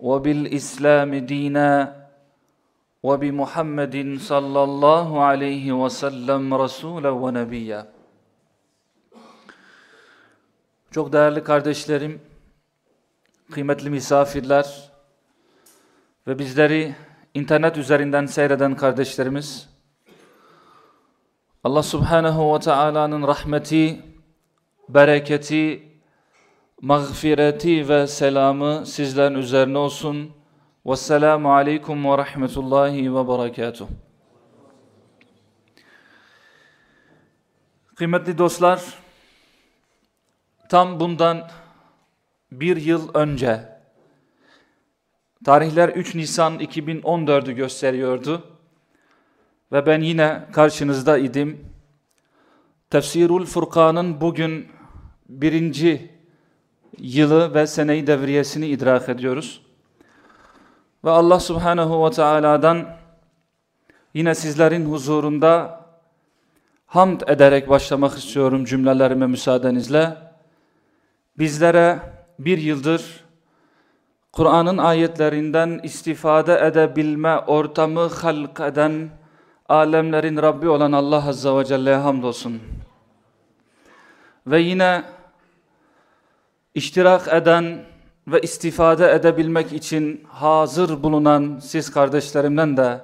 وبالإسلام دينا وبمحمد صلى الله عليه وسلم رسولا ونبيا Çok değerli kardeşlerim, kıymetli misafirler ve bizleri internet üzerinden seyreden kardeşlerimiz, Allah Subhanahu ve Taala'nın rahmeti, bereketi, mağfireti ve selamı sizlerin üzerine olsun. Vesselamu aleykum ve rahmetullahi ve berekatuh. Kıymetli dostlar, tam bundan bir yıl önce, tarihler 3 Nisan 2014'ü gösteriyordu ve ben yine karşınızda idim. Tefsirul Furkan'ın bugün birinci yılı ve seneyi devriyesini idrak ediyoruz. Ve Allah Subhanahu ve Taala'dan yine sizlerin huzurunda hamd ederek başlamak istiyorum cümlelerime müsaadenizle. Bizlere bir yıldır Kur'an'ın ayetlerinden istifade edebilme ortamı halk eden alemlerin Rabbi olan Allah Azze ve Celle'ye hamdolsun. Ve yine iştirak eden ve istifade edebilmek için hazır bulunan siz kardeşlerimden de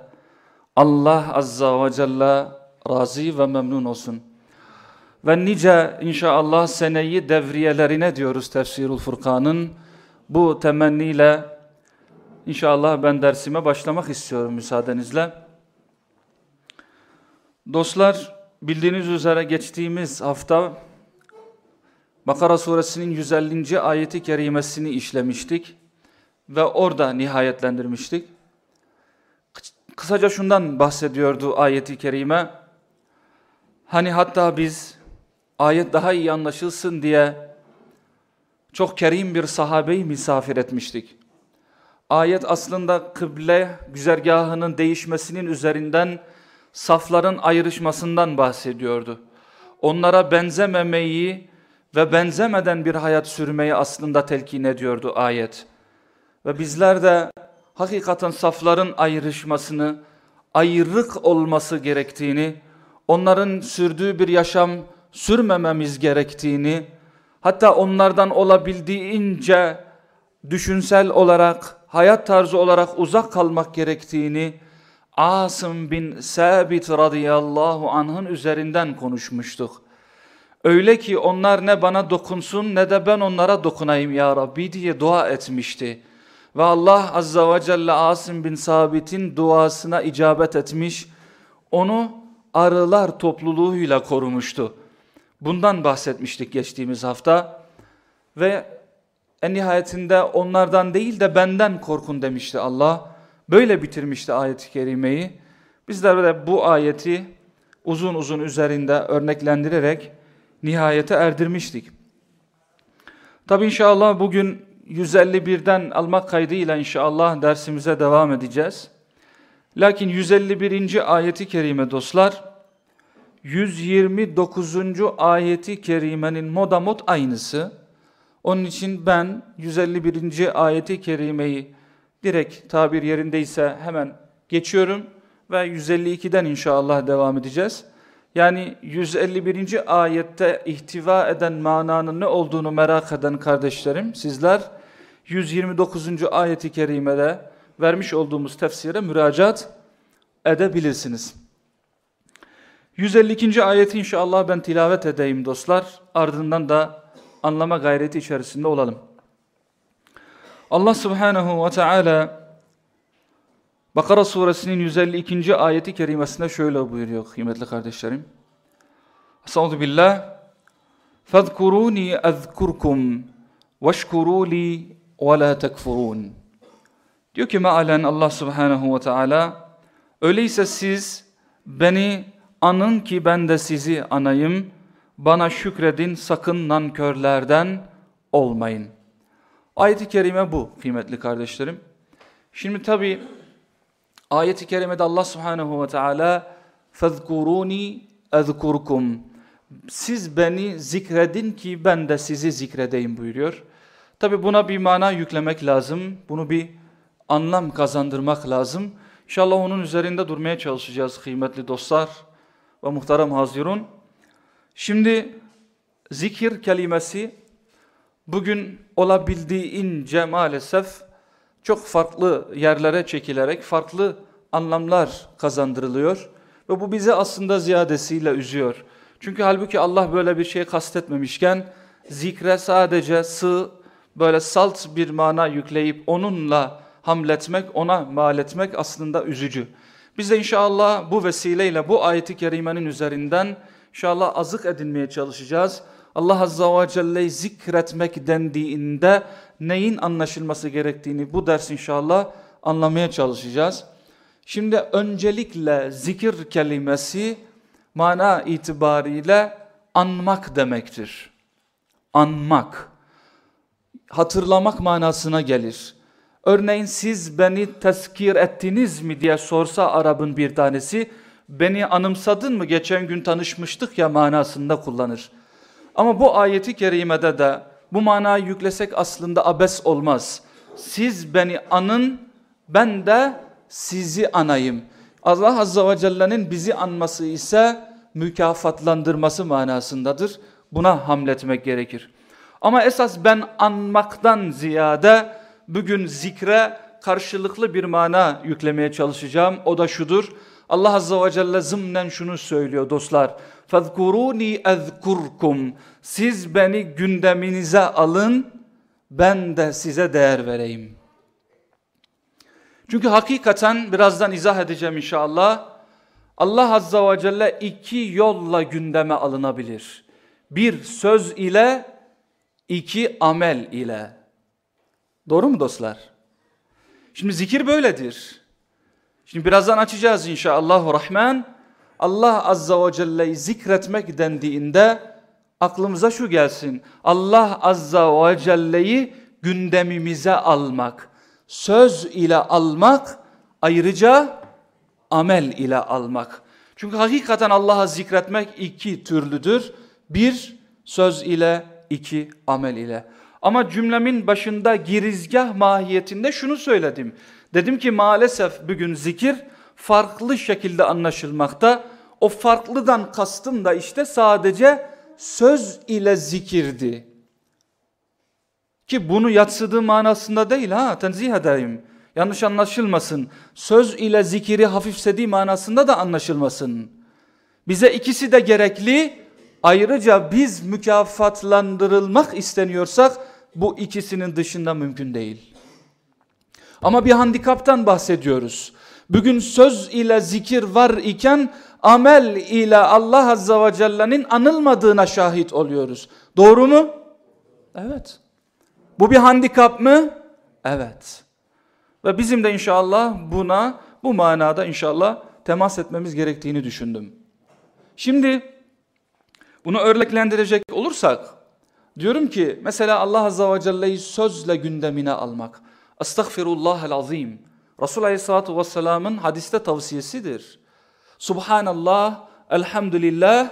Allah Azza ve Celle razı ve memnun olsun. Ve nice inşallah seneyi devriyelerine diyoruz Tefsirul Furkan'ın. Bu temenniyle inşallah ben dersime başlamak istiyorum müsaadenizle. Dostlar bildiğiniz üzere geçtiğimiz hafta Bakara suresinin 150. ayeti kerimesini işlemiştik ve orada nihayetlendirmiştik. Kısaca şundan bahsediyordu ayeti kerime. Hani hatta biz ayet daha iyi anlaşılsın diye çok kerim bir sahabeyi misafir etmiştik. Ayet aslında kıble güzergahının değişmesinin üzerinden safların ayrışmasından bahsediyordu. Onlara benzememeyi, ve benzemeden bir hayat sürmeyi aslında telkin ediyordu ayet. Ve bizler de hakikaten safların ayrışmasını, ayrık olması gerektiğini, onların sürdüğü bir yaşam sürmememiz gerektiğini, hatta onlardan olabildiğince düşünsel olarak, hayat tarzı olarak uzak kalmak gerektiğini, Asım bin Sabit radıyallahu anh'ın üzerinden konuşmuştuk. Öyle ki onlar ne bana dokunsun ne de ben onlara dokunayım ya Rabbi diye dua etmişti. Ve Allah Azza ve Celle Asim bin Sabit'in duasına icabet etmiş, onu arılar topluluğuyla korumuştu. Bundan bahsetmiştik geçtiğimiz hafta. Ve en nihayetinde onlardan değil de benden korkun demişti Allah. Böyle bitirmişti ayet-i kerimeyi. Bizler de bu ayeti uzun uzun üzerinde örneklendirerek nihayete erdirmiştik. Tabi inşallah bugün 151'den almak kaydıyla inşallah dersimize devam edeceğiz. Lakin 151. ayeti kerime dostlar, 129. ayeti kerimenin modamot aynısı. Onun için ben 151. ayeti kerimeyi direkt tabir yerindeyse hemen geçiyorum ve 152'den inşallah devam edeceğiz. Yani 151. ayette ihtiva eden mananın ne olduğunu merak eden kardeşlerim, sizler 129. ayeti kerimede vermiş olduğumuz tefsire müracaat edebilirsiniz. 152. ayeti inşallah ben tilavet edeyim dostlar. Ardından da anlama gayreti içerisinde olalım. Allah subhanahu ve teala Bakara suresinin 152. ayeti kerimesinde şöyle buyuruyor kıymetli kardeşlerim. Estağfurullah billah. فَذْكُرُونِي اَذْكُرْكُمْ وَاشْكُرُوا لِي وَلَا تَكْفُرُونَ Diyor ki mealen Allah subhanahu ve teala öyleyse siz beni anın ki ben de sizi anayım bana şükredin sakın nankörlerden olmayın. Ayet-i kerime bu kıymetli kardeşlerim. Şimdi tabi Ayet-i kerimede Allah Subhanahu ve Teala "Fezkuruni ezkurkum." Siz beni zikredin ki ben de sizi zikredeyim buyuruyor. Tabi buna bir mana yüklemek lazım. Bunu bir anlam kazandırmak lazım. İnşallah onun üzerinde durmaya çalışacağız kıymetli dostlar ve muhterem hazirun. Şimdi zikir kelimesi bugün olabildiğince maalesef çok farklı yerlere çekilerek farklı anlamlar kazandırılıyor. Ve bu bizi aslında ziyadesiyle üzüyor. Çünkü halbuki Allah böyle bir şey kastetmemişken zikre sadece sığ böyle salt bir mana yükleyip onunla hamletmek, ona mal etmek aslında üzücü. Biz de inşallah bu vesileyle bu ayeti kerimenin üzerinden inşallah azık edinmeye çalışacağız. Allah Azza ve Celle'yi zikretmek dendiğinde neyin anlaşılması gerektiğini bu ders inşallah anlamaya çalışacağız. Şimdi öncelikle zikir kelimesi mana itibariyle anmak demektir. Anmak, hatırlamak manasına gelir. Örneğin siz beni tezkir ettiniz mi diye sorsa Arap'ın bir tanesi, beni anımsadın mı geçen gün tanışmıştık ya manasında kullanır. Ama bu ayeti kerimede de bu manayı yüklesek aslında abes olmaz. Siz beni anın, ben de sizi anayım. Allah Azza ve Celle'nin bizi anması ise mükafatlandırması manasındadır. Buna hamletmek gerekir. Ama esas ben anmaktan ziyade bugün zikre karşılıklı bir mana yüklemeye çalışacağım. O da şudur. Allah Azza ve Celle zımnen şunu söylüyor dostlar. فَذْكُرُونِي اَذْكُرْكُمْ Siz beni gündeminize alın, ben de size değer vereyim. Çünkü hakikaten birazdan izah edeceğim inşallah. Allah Azza ve Celle iki yolla gündeme alınabilir. Bir söz ile, iki amel ile. Doğru mu dostlar? Şimdi zikir böyledir. Şimdi birazdan açacağız inşallah rahman. Allah azza ve celle'yi zikretmek dendiğinde aklımıza şu gelsin. Allah azza ve celle'yi gündemimize almak. Söz ile almak ayrıca amel ile almak. Çünkü hakikaten Allah'a zikretmek iki türlüdür. Bir söz ile, iki amel ile. Ama cümlemin başında girizgah mahiyetinde şunu söyledim. Dedim ki maalesef bugün zikir farklı şekilde anlaşılmakta. O farklıdan kastım da işte sadece söz ile zikirdi. Ki bunu yatsıdığı manasında değil ha tenzih edeyim. Yanlış anlaşılmasın. Söz ile zikiri hafifsediği manasında da anlaşılmasın. Bize ikisi de gerekli. Ayrıca biz mükafatlandırılmak isteniyorsak bu ikisinin dışında mümkün değil. Ama bir handikaptan bahsediyoruz. Bugün söz ile zikir var iken amel ile Allah Azza ve Celle'nin anılmadığına şahit oluyoruz. Doğru mu? Evet. Bu bir handikap mı? Evet. Ve bizim de inşallah buna bu manada inşallah temas etmemiz gerektiğini düşündüm. Şimdi bunu örneklendirecek olursak diyorum ki mesela Allah Azza ve Celle'yi sözle gündemine almak. Estağfirullahel azim. Resul Aleyhisselatü Vesselam'ın hadiste tavsiyesidir. Subhanallah, elhamdülillah,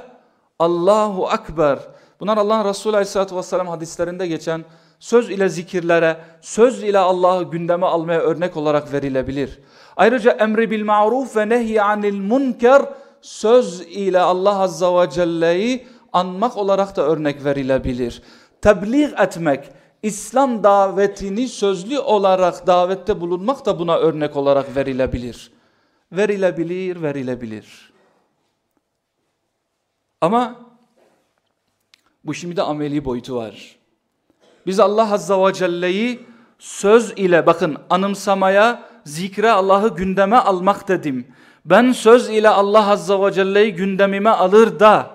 Allahu Akbar. Bunlar Allah'ın Resulü Aleyhisselatü Vesselam hadislerinde geçen söz ile zikirlere, söz ile Allah'ı gündeme almaya örnek olarak verilebilir. Ayrıca emri bil ma'ruf ve nehy anil munker söz ile Allah Azza ve Celle'yi anmak olarak da örnek verilebilir. Tebliğ etmek, İslam davetini sözlü olarak davette bulunmak da buna örnek olarak verilebilir. Verilebilir, verilebilir. Ama bu şimdi de ameli boyutu var. Biz Allah Azza ve Celle'yi söz ile bakın anımsamaya, zikre Allah'ı gündeme almak dedim. Ben söz ile Allah Azza ve Celle'yi gündemime alır da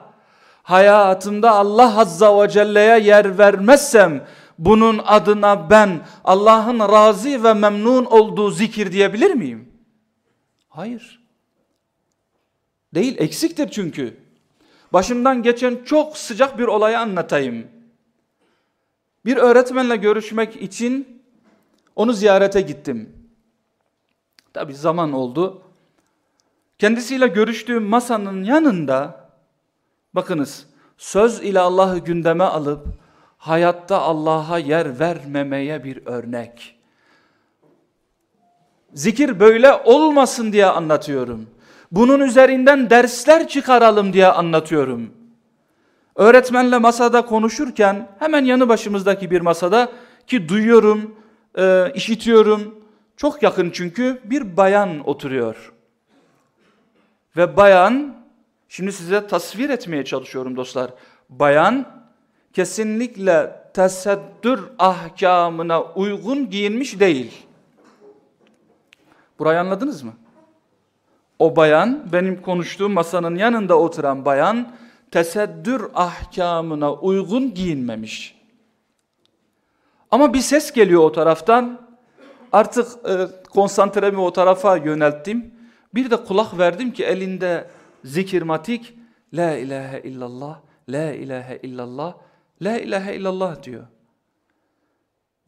hayatımda Allah Azza ve Celle'ye yer vermezsem bunun adına ben Allah'ın razı ve memnun olduğu zikir diyebilir miyim? Hayır. Değil eksiktir çünkü. Başımdan geçen çok sıcak bir olayı anlatayım. Bir öğretmenle görüşmek için onu ziyarete gittim. Tabi zaman oldu. Kendisiyle görüştüğüm masanın yanında bakınız söz ile Allah'ı gündeme alıp hayatta Allah'a yer vermemeye bir örnek. Zikir böyle olmasın diye anlatıyorum. Bunun üzerinden dersler çıkaralım diye anlatıyorum. Öğretmenle masada konuşurken hemen yanı başımızdaki bir masada ki duyuyorum, e, işitiyorum. Çok yakın çünkü bir bayan oturuyor. Ve bayan, şimdi size tasvir etmeye çalışıyorum dostlar. Bayan kesinlikle tesettür ahkamına uygun giyinmiş değil. Burayı anladınız mı? O bayan, benim konuştuğum masanın yanında oturan bayan, tesettür ahkamına uygun giyinmemiş. Ama bir ses geliyor o taraftan. Artık e, konsantremi o tarafa yönelttim. Bir de kulak verdim ki elinde zikirmatik La ilahe illallah, La ilahe illallah, La ilahe illallah diyor.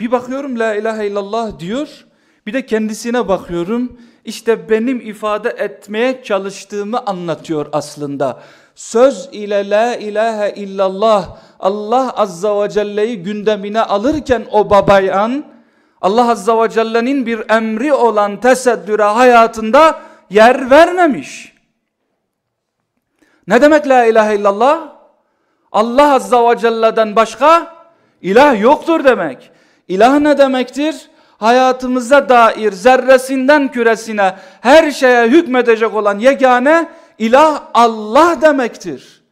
Bir bakıyorum La ilahe illallah diyor. Bir de kendisine bakıyorum. İşte benim ifade etmeye çalıştığımı anlatıyor aslında. Söz ile la ilahe illallah Allah azza ve celle'yi gündemine alırken o babayan Allah azza ve celle'nin bir emri olan teseddüre hayatında yer vermemiş. Ne demek la ilahe illallah? Allah azza ve celle'den başka ilah yoktur demek. İlah ne demektir? hayatımıza dair zerresinden küresine her şeye hükmedecek olan yegane ilah Allah demektir.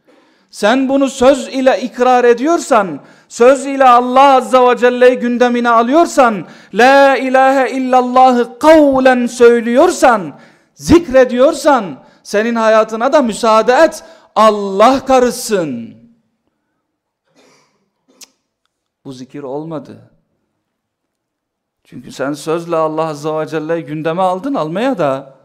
Sen bunu söz ile ikrar ediyorsan, söz ile Allah Azza ve Celle'yi gündemine alıyorsan, La ilahe illallahı kavlen söylüyorsan, zikrediyorsan, senin hayatına da müsaade et, Allah karısın. Bu zikir olmadı. Çünkü sen sözle Allah Azze ve Celle'yi gündeme aldın almaya da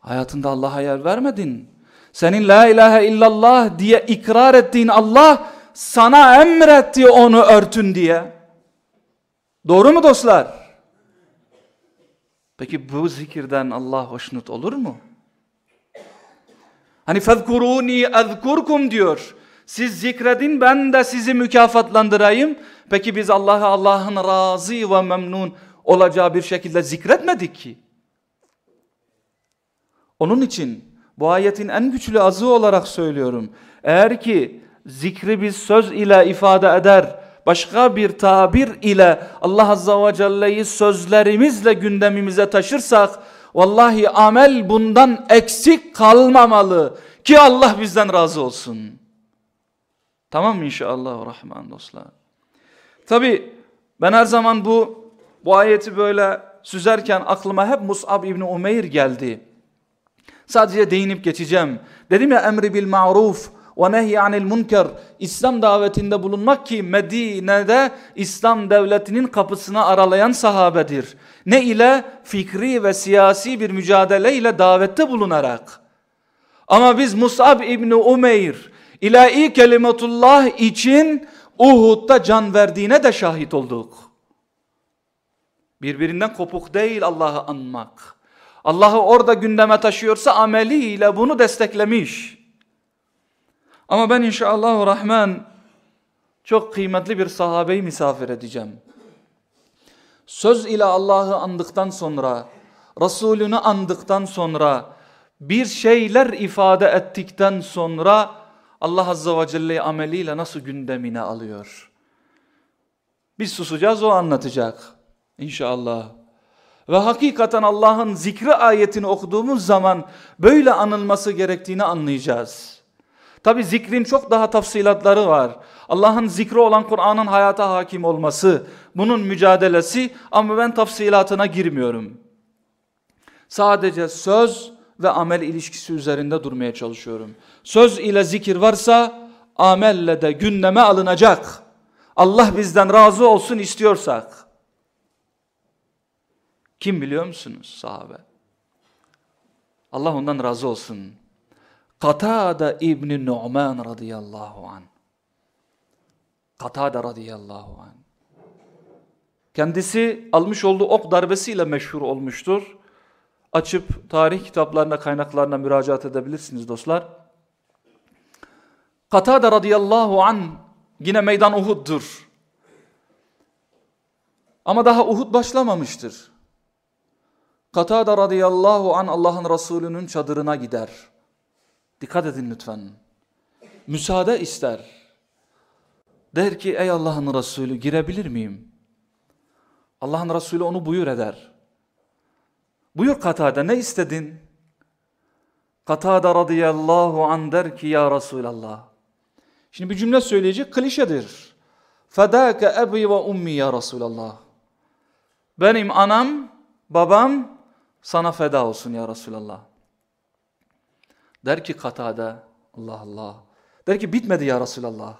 hayatında Allah'a yer vermedin. Senin la ilahe illallah diye ikrar ettiğin Allah sana emretti onu örtün diye. Doğru mu dostlar? Peki bu zikirden Allah hoşnut olur mu? Hani fezkuruni ezkurkum diyor. Siz zikredin ben de sizi mükafatlandırayım. Peki biz Allah'a Allah'ın razı ve memnun olacağı bir şekilde zikretmedik ki. Onun için bu ayetin en güçlü azı olarak söylüyorum. Eğer ki zikri biz söz ile ifade eder, başka bir tabir ile Allah Azza ve Celle'yi sözlerimizle gündemimize taşırsak, vallahi amel bundan eksik kalmamalı ki Allah bizden razı olsun. Tamam inşallah rahman dostlar. Tabi ben her zaman bu bu ayeti böyle süzerken aklıma hep Mus'ab İbni Umeyr geldi. Sadece değinip geçeceğim. Dedim ya emri bil ma'ruf ve nehy anil münker. İslam davetinde bulunmak ki Medine'de İslam devletinin kapısını aralayan sahabedir. Ne ile? Fikri ve siyasi bir mücadele ile davette bulunarak. Ama biz Mus'ab İbni Umeyr ilahi kelimetullah için Uhud'da can verdiğine de şahit olduk. Birbirinden kopuk değil Allah'ı anmak. Allah'ı orada gündeme taşıyorsa ameliyle bunu desteklemiş. Ama ben inşallah rahman çok kıymetli bir sahabeyi misafir edeceğim. Söz ile Allah'ı andıktan sonra, Resulünü andıktan sonra, bir şeyler ifade ettikten sonra Allah Azze ve Celle'yi ameliyle nasıl gündemine alıyor? Biz susacağız o anlatacak. İnşallah. Ve hakikaten Allah'ın zikri ayetini okuduğumuz zaman böyle anılması gerektiğini anlayacağız. Tabi zikrin çok daha tafsilatları var. Allah'ın zikri olan Kur'an'ın hayata hakim olması, bunun mücadelesi ama ben tafsilatına girmiyorum. Sadece söz ve amel ilişkisi üzerinde durmaya çalışıyorum. Söz ile zikir varsa amelle de gündeme alınacak. Allah bizden razı olsun istiyorsak. Kim biliyor musunuz sahabe? Allah ondan razı olsun. Katada İbni Nu'man radıyallahu an. Katada radıyallahu an. Kendisi almış olduğu ok darbesiyle meşhur olmuştur. Açıp tarih kitaplarına, kaynaklarına müracaat edebilirsiniz dostlar. Katada radıyallahu an yine meydan Uhud'dur. Ama daha Uhud başlamamıştır. Katada radıyallahu an Allah'ın Resulü'nün çadırına gider. Dikkat edin lütfen. Müsaade ister. Der ki ey Allah'ın Resulü girebilir miyim? Allah'ın Resulü onu buyur eder. Buyur Katada ne istedin? Katada radıyallahu an der ki ya Resulallah. Şimdi bir cümle söyleyecek klişedir. Fedâke ebi ve ummi ya Resulallah. Benim anam, babam sana feda olsun ya Resulallah. Der ki Katada, Allah Allah. Der ki bitmedi ya Resulallah.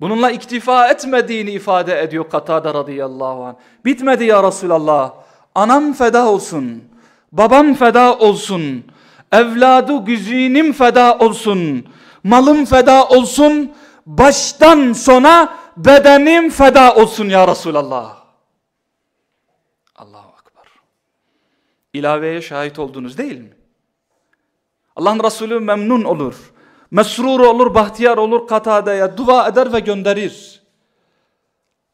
Bununla iktifa etmediğini ifade ediyor Katada radıyallahu anh. Bitmedi ya Resulallah. Anam feda olsun. Babam feda olsun. Evladı güzinim feda olsun. Malım feda olsun. Baştan sona bedenim feda olsun ya Resulallah. Allahu Akbar. İlaveye şahit oldunuz değil mi? Allah'ın Resulü memnun olur. Mesrur olur, bahtiyar olur Katade'ye dua eder ve gönderir.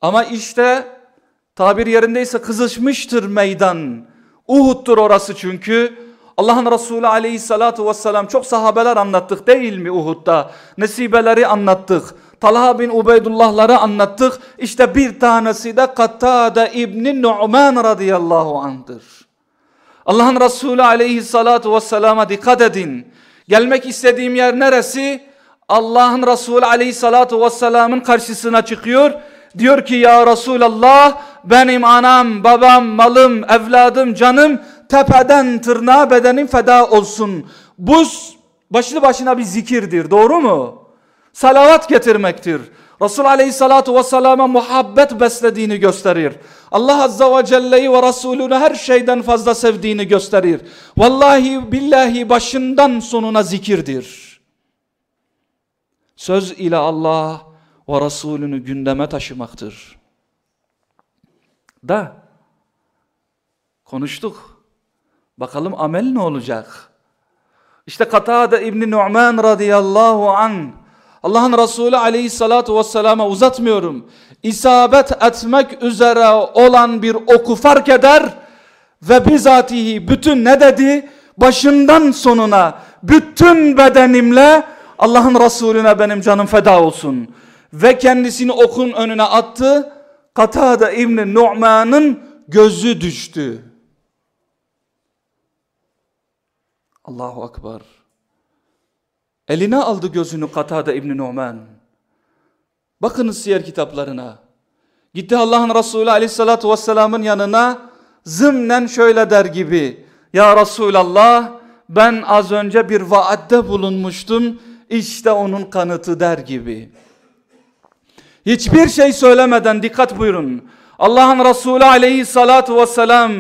Ama işte tabir yerindeyse kızışmıştır meydan. Uhud'dur orası çünkü. Allah'ın Resulü aleyhissalatu vesselam çok sahabeler anlattık değil mi Uhud'da? Nesibeleri anlattık. Talha bin Ubeydullah'ları anlattık. İşte bir tanesi de Kattade İbni Nu'man radıyallahu anh'dır. Allah'ın Resulü aleyhissalatu vesselama dikkat edin. Gelmek istediğim yer neresi? Allah'ın Resulü aleyhissalatu vesselamın karşısına çıkıyor. Diyor ki ya Resulallah benim anam, babam, malım, evladım, canım tepeden tırnağa bedenim feda olsun. Bu başlı başına bir zikirdir doğru mu? Salavat getirmektir. Resul aleyhissalatu vesselama muhabbet beslediğini gösterir. Allah azza ve celle'yi ve Resulünü her şeyden fazla sevdiğini gösterir. Vallahi billahi başından sonuna zikirdir. Söz ile Allah ve Resulünü gündeme taşımaktır. Da konuştuk. Bakalım amel ne olacak? İşte Katade İbni Nu'man radıyallahu an Allah'ın Resulü aleyhissalatu vesselama uzatmıyorum. İsabet etmek üzere olan bir oku fark eder ve bizatihi bütün ne dedi? Başından sonuna bütün bedenimle Allah'ın Resulüne benim canım feda olsun. Ve kendisini okun önüne attı. Katade İbni Nu'man'ın gözü düştü. Allahu Akbar. Eline aldı gözünü Katade İbni Numan. Bakınız siyer kitaplarına. Gitti Allah'ın Resulü aleyhissalatü vesselamın yanına zımnen şöyle der gibi. Ya Resulallah ben az önce bir vaatte bulunmuştum. İşte onun kanıtı der gibi. Hiçbir şey söylemeden dikkat buyurun. Allah'ın Resulü aleyhissalatu vesselam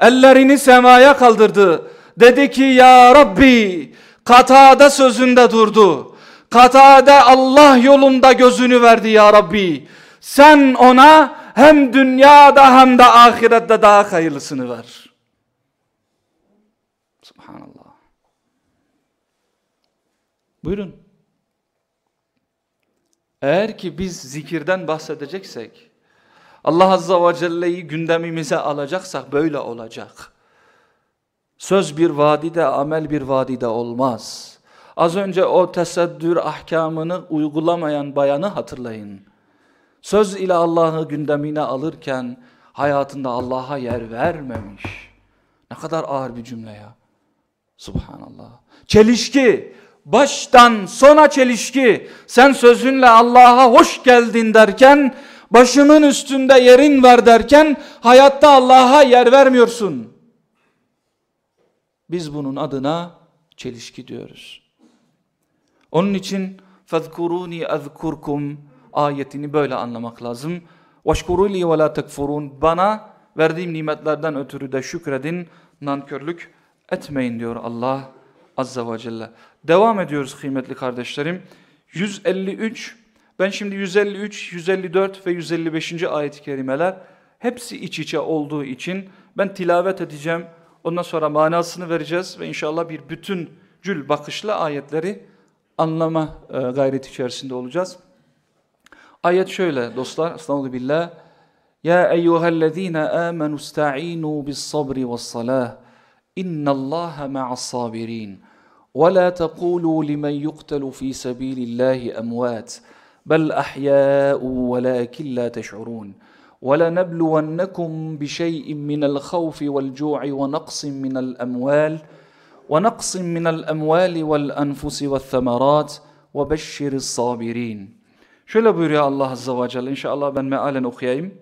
ellerini semaya kaldırdı. Dedi ki ya Rabbi Katade sözünde durdu. Katade Allah yolunda gözünü verdi ya Rabbi. Sen ona hem dünyada hem de ahirette daha hayırlısını ver. Subhanallah. Buyurun. Eğer ki biz zikirden bahsedeceksek, Allah Azza ve Celle'yi gündemimize alacaksak böyle olacak. Söz bir vadide, amel bir vadide olmaz. Az önce o teseddür ahkamını uygulamayan bayanı hatırlayın. Söz ile Allah'ı gündemine alırken hayatında Allah'a yer vermemiş. Ne kadar ağır bir cümle ya. Subhanallah. Çelişki. Baştan sona çelişki. Sen sözünle Allah'a hoş geldin derken, başının üstünde yerin var derken, hayatta Allah'a yer vermiyorsun. Biz bunun adına çelişki diyoruz. Onun için فَذْكُرُونِي اَذْكُرْكُمْ ayetini böyle anlamak lazım. وَشْكُرُوا لِي وَلَا تَكْفُرُونَ Bana verdiğim nimetlerden ötürü de şükredin, nankörlük etmeyin diyor Allah Azze ve Celle. Devam ediyoruz kıymetli kardeşlerim. 153, ben şimdi 153, 154 ve 155. ayet-i kerimeler hepsi iç içe olduğu için ben tilavet edeceğim. Ondan sonra manasını vereceğiz ve inşallah bir bütün bütüncül bakışla ayetleri anlama e, gayret içerisinde olacağız. Ayet şöyle dostlar, estağfurullah billah. Ya eyyühellezine amenu sta'inu bis sabri ve salah. İnnallâhe ma'as sabirin. Ve la tekulu limen yuktelu fi sebilillahi emvât. Bel ahyâ'u ve lakin la teş'urûn. ولنبلونكم بشيء من الخوف والجوع ونقص من الاموال ونقص من الاموال والانفس والثمرات وبشر الصابرين Şöyle buyuruyor Allah Azze ve Celle. İnşallah ben mealen okuyayım.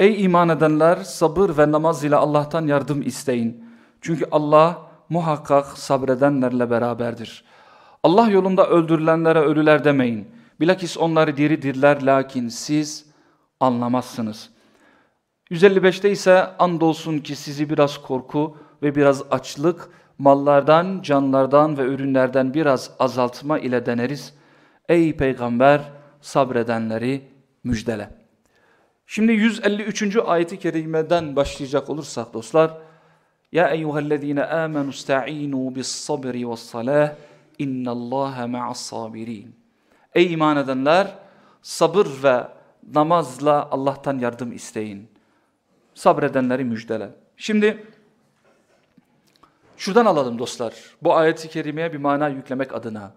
Ey iman edenler sabır ve namaz ile Allah'tan yardım isteyin. Çünkü Allah muhakkak sabredenlerle beraberdir. Allah yolunda öldürülenlere ölüler demeyin. Bilakis onları diri dirler lakin siz anlamazsınız. 155'te ise andolsun ki sizi biraz korku ve biraz açlık, mallardan, canlardan ve ürünlerden biraz azaltma ile deneriz. Ey peygamber sabredenleri müjdele. Şimdi 153. ayeti kerimeden başlayacak olursak dostlar. Ya eyyühellezine amenu sta'inu bis sabri ve salah innallaha ma'as sabirin. Ey iman edenler sabır ve namazla Allah'tan yardım isteyin. Sabredenleri müjdele. Şimdi şuradan alalım dostlar. Bu ayeti kerimeye bir mana yüklemek adına.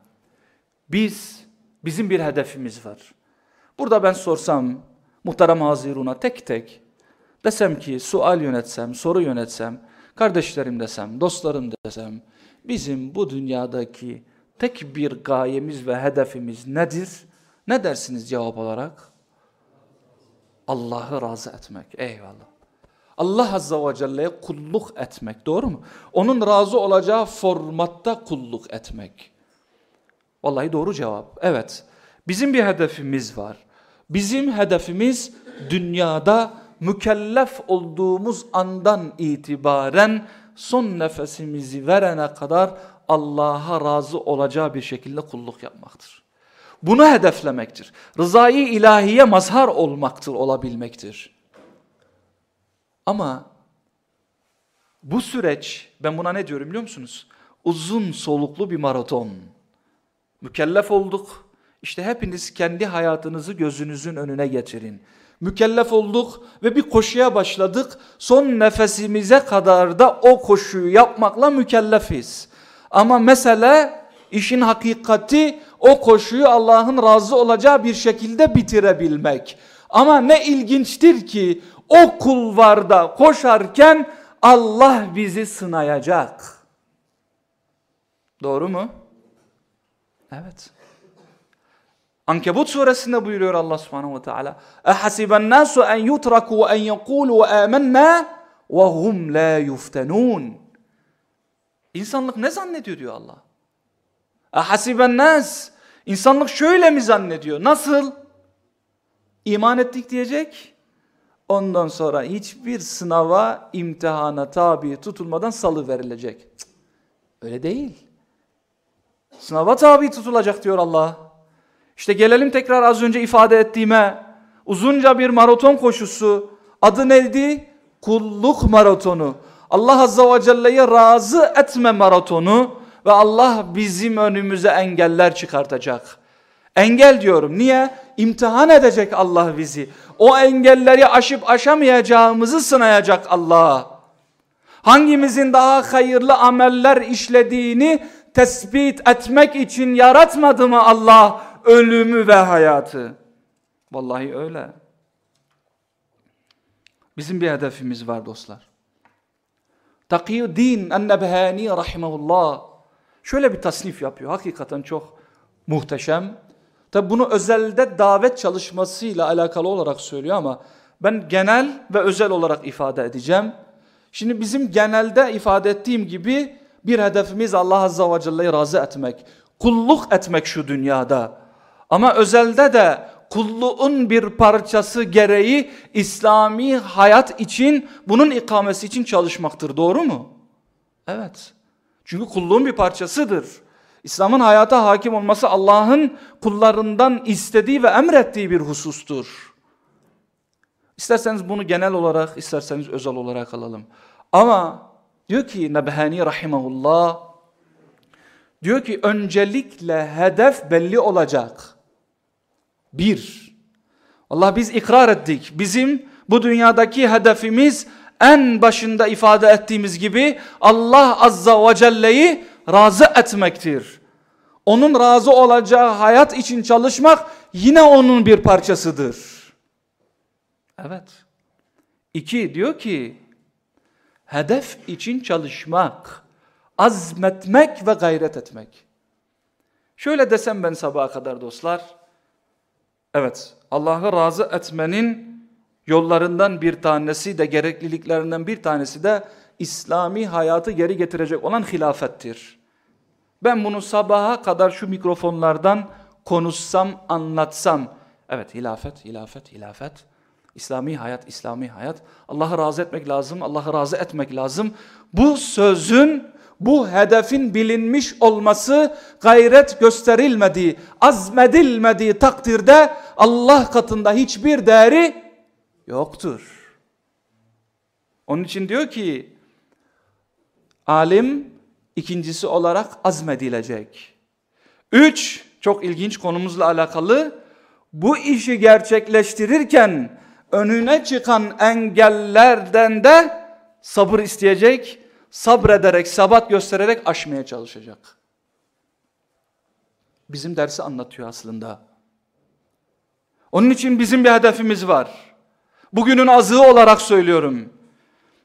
Biz, bizim bir hedefimiz var. Burada ben sorsam muhterem haziruna tek tek desem ki sual yönetsem, soru yönetsem, kardeşlerim desem, dostlarım desem bizim bu dünyadaki tek bir gayemiz ve hedefimiz nedir? Ne dersiniz cevap olarak? Allah'ı razı etmek. Eyvallah. Allah Azze ve Celle'ye kulluk etmek. Doğru mu? Onun razı olacağı formatta kulluk etmek. Vallahi doğru cevap. Evet. Bizim bir hedefimiz var. Bizim hedefimiz dünyada mükellef olduğumuz andan itibaren son nefesimizi verene kadar Allah'a razı olacağı bir şekilde kulluk yapmaktır. Bunu hedeflemektir. Rızayı ilahiye mazhar olmaktır, olabilmektir. Ama bu süreç, ben buna ne diyorum biliyor musunuz? Uzun soluklu bir maraton. Mükellef olduk. İşte hepiniz kendi hayatınızı gözünüzün önüne getirin. Mükellef olduk ve bir koşuya başladık. Son nefesimize kadar da o koşuyu yapmakla mükellefiz. Ama mesele işin hakikati o koşuyu Allah'ın razı olacağı bir şekilde bitirebilmek. Ama ne ilginçtir ki o kulvarda koşarken Allah bizi sınayacak. Doğru mu? Evet. Ankebut suresinde buyuruyor Allah subhanahu ve teala. Ehasiben nasu en yutraku en yekulu amennâ ve hum la yuftenun. İnsanlık ne zannediyor diyor Allah. Ehasiben nas. İnsanlık şöyle mi zannediyor? Nasıl? İman ettik diyecek. Ondan sonra hiçbir sınava, imtihana tabi tutulmadan salı verilecek. öyle değil. Sınava tabi tutulacak diyor Allah. İşte gelelim tekrar az önce ifade ettiğime. Uzunca bir maraton koşusu. Adı neydi? Kulluk maratonu. Allah Azza ve Celle'yi razı etme maratonu. Ve Allah bizim önümüze engeller çıkartacak. Engel diyorum. Niye? İmtihan edecek Allah bizi. O engelleri aşıp aşamayacağımızı sınayacak Allah. Hangimizin daha hayırlı ameller işlediğini tespit etmek için yaratmadı mı Allah ölümü ve hayatı? Vallahi öyle. Bizim bir hedefimiz var dostlar. Takiyuddin Ennebhani rahimahullah şöyle bir tasnif yapıyor. Hakikaten çok muhteşem. Tabi bunu özelde davet çalışmasıyla alakalı olarak söylüyor ama ben genel ve özel olarak ifade edeceğim. Şimdi bizim genelde ifade ettiğim gibi bir hedefimiz Allah Azze ve Celle'yi razı etmek. Kulluk etmek şu dünyada. Ama özelde de kulluğun bir parçası gereği İslami hayat için bunun ikamesi için çalışmaktır. Doğru mu? Evet. Çünkü kulluğun bir parçasıdır. İslam'ın hayata hakim olması Allah'ın kullarından istediği ve emrettiği bir husustur. İsterseniz bunu genel olarak, isterseniz özel olarak alalım. Ama diyor ki Nebhani rahimahullah, diyor ki öncelikle hedef belli olacak. Bir, Allah biz ikrar ettik. Bizim bu dünyadaki hedefimiz en başında ifade ettiğimiz gibi Allah Azza ve Celle'yi razı etmektir. Onun razı olacağı hayat için çalışmak yine onun bir parçasıdır. Evet. İki diyor ki hedef için çalışmak, azmetmek ve gayret etmek. Şöyle desem ben sabaha kadar dostlar. Evet Allah'ı razı etmenin yollarından bir tanesi de gerekliliklerinden bir tanesi de İslami hayatı geri getirecek olan hilafettir. Ben bunu sabaha kadar şu mikrofonlardan konuşsam, anlatsam. Evet hilafet, hilafet, hilafet. İslami hayat, İslami hayat. Allah'ı razı etmek lazım, Allah'ı razı etmek lazım. Bu sözün, bu hedefin bilinmiş olması gayret gösterilmediği, azmedilmediği takdirde Allah katında hiçbir değeri yoktur. Onun için diyor ki alim ikincisi olarak azmedilecek. Üç, çok ilginç konumuzla alakalı bu işi gerçekleştirirken önüne çıkan engellerden de sabır isteyecek, sabrederek, sabat göstererek aşmaya çalışacak. Bizim dersi anlatıyor aslında. Onun için bizim bir hedefimiz var. Bugünün azığı olarak söylüyorum.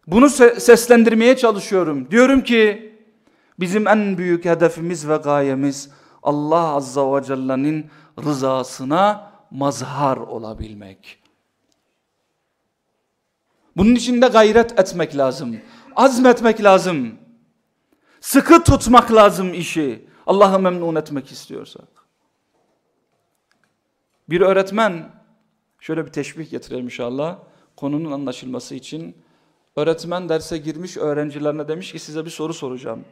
Bunu seslendirmeye çalışıyorum. Diyorum ki bizim en büyük hedefimiz ve gayemiz Allah Azza ve Celle'nin rızasına mazhar olabilmek. Bunun için de gayret etmek lazım. Azmetmek lazım. Sıkı tutmak lazım işi. Allah'ı memnun etmek istiyorsak. Bir öğretmen şöyle bir teşbih getirelim inşallah. Konunun anlaşılması için. Öğretmen derse girmiş öğrencilerine demiş ki size bir soru soracağım.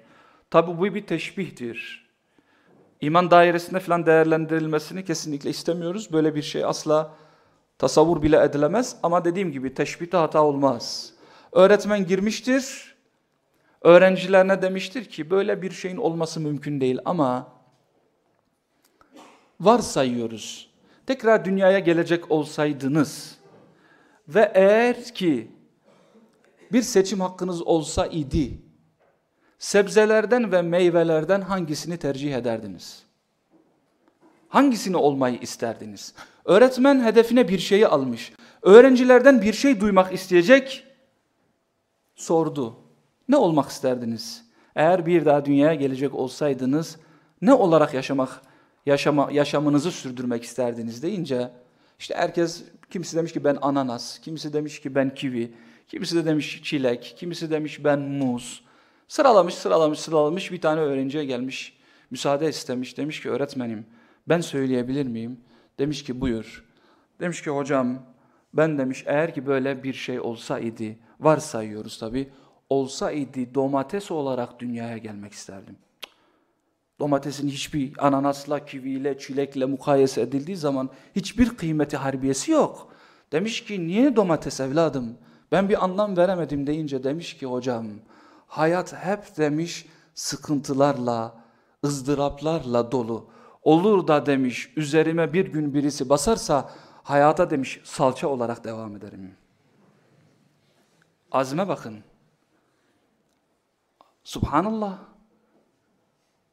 Tabi bu bir teşbihtir. İman dairesinde falan değerlendirilmesini kesinlikle istemiyoruz. Böyle bir şey asla tasavvur bile edilemez. Ama dediğim gibi teşbihte hata olmaz. Öğretmen girmiştir. Öğrencilerine demiştir ki böyle bir şeyin olması mümkün değil ama varsayıyoruz. Tekrar dünyaya gelecek olsaydınız ve eğer ki bir seçim hakkınız olsa idi, sebzelerden ve meyvelerden hangisini tercih ederdiniz? Hangisini olmayı isterdiniz? Öğretmen hedefine bir şeyi almış. Öğrencilerden bir şey duymak isteyecek. Sordu. Ne olmak isterdiniz? Eğer bir daha dünyaya gelecek olsaydınız ne olarak yaşamak yaşama, yaşamınızı sürdürmek isterdiniz deyince işte herkes kimisi demiş ki ben ananas, kimisi demiş ki ben kivi, kimisi de demiş çilek, kimisi demiş ben muz. Sıralamış, sıralamış, sıralamış bir tane öğrenciye gelmiş. Müsaade istemiş. Demiş ki öğretmenim ben söyleyebilir miyim? Demiş ki buyur. Demiş ki hocam ben demiş eğer ki böyle bir şey olsaydı varsayıyoruz tabi olsaydı domates olarak dünyaya gelmek isterdim. Domatesin hiçbir ananasla, kiviyle, çilekle mukayese edildiği zaman hiçbir kıymeti harbiyesi yok. Demiş ki niye domates evladım? Ben bir anlam veremedim deyince demiş ki hocam hayat hep demiş sıkıntılarla, ızdıraplarla dolu. Olur da demiş üzerime bir gün birisi basarsa hayata demiş salça olarak devam ederim. Azme bakın. Subhanallah.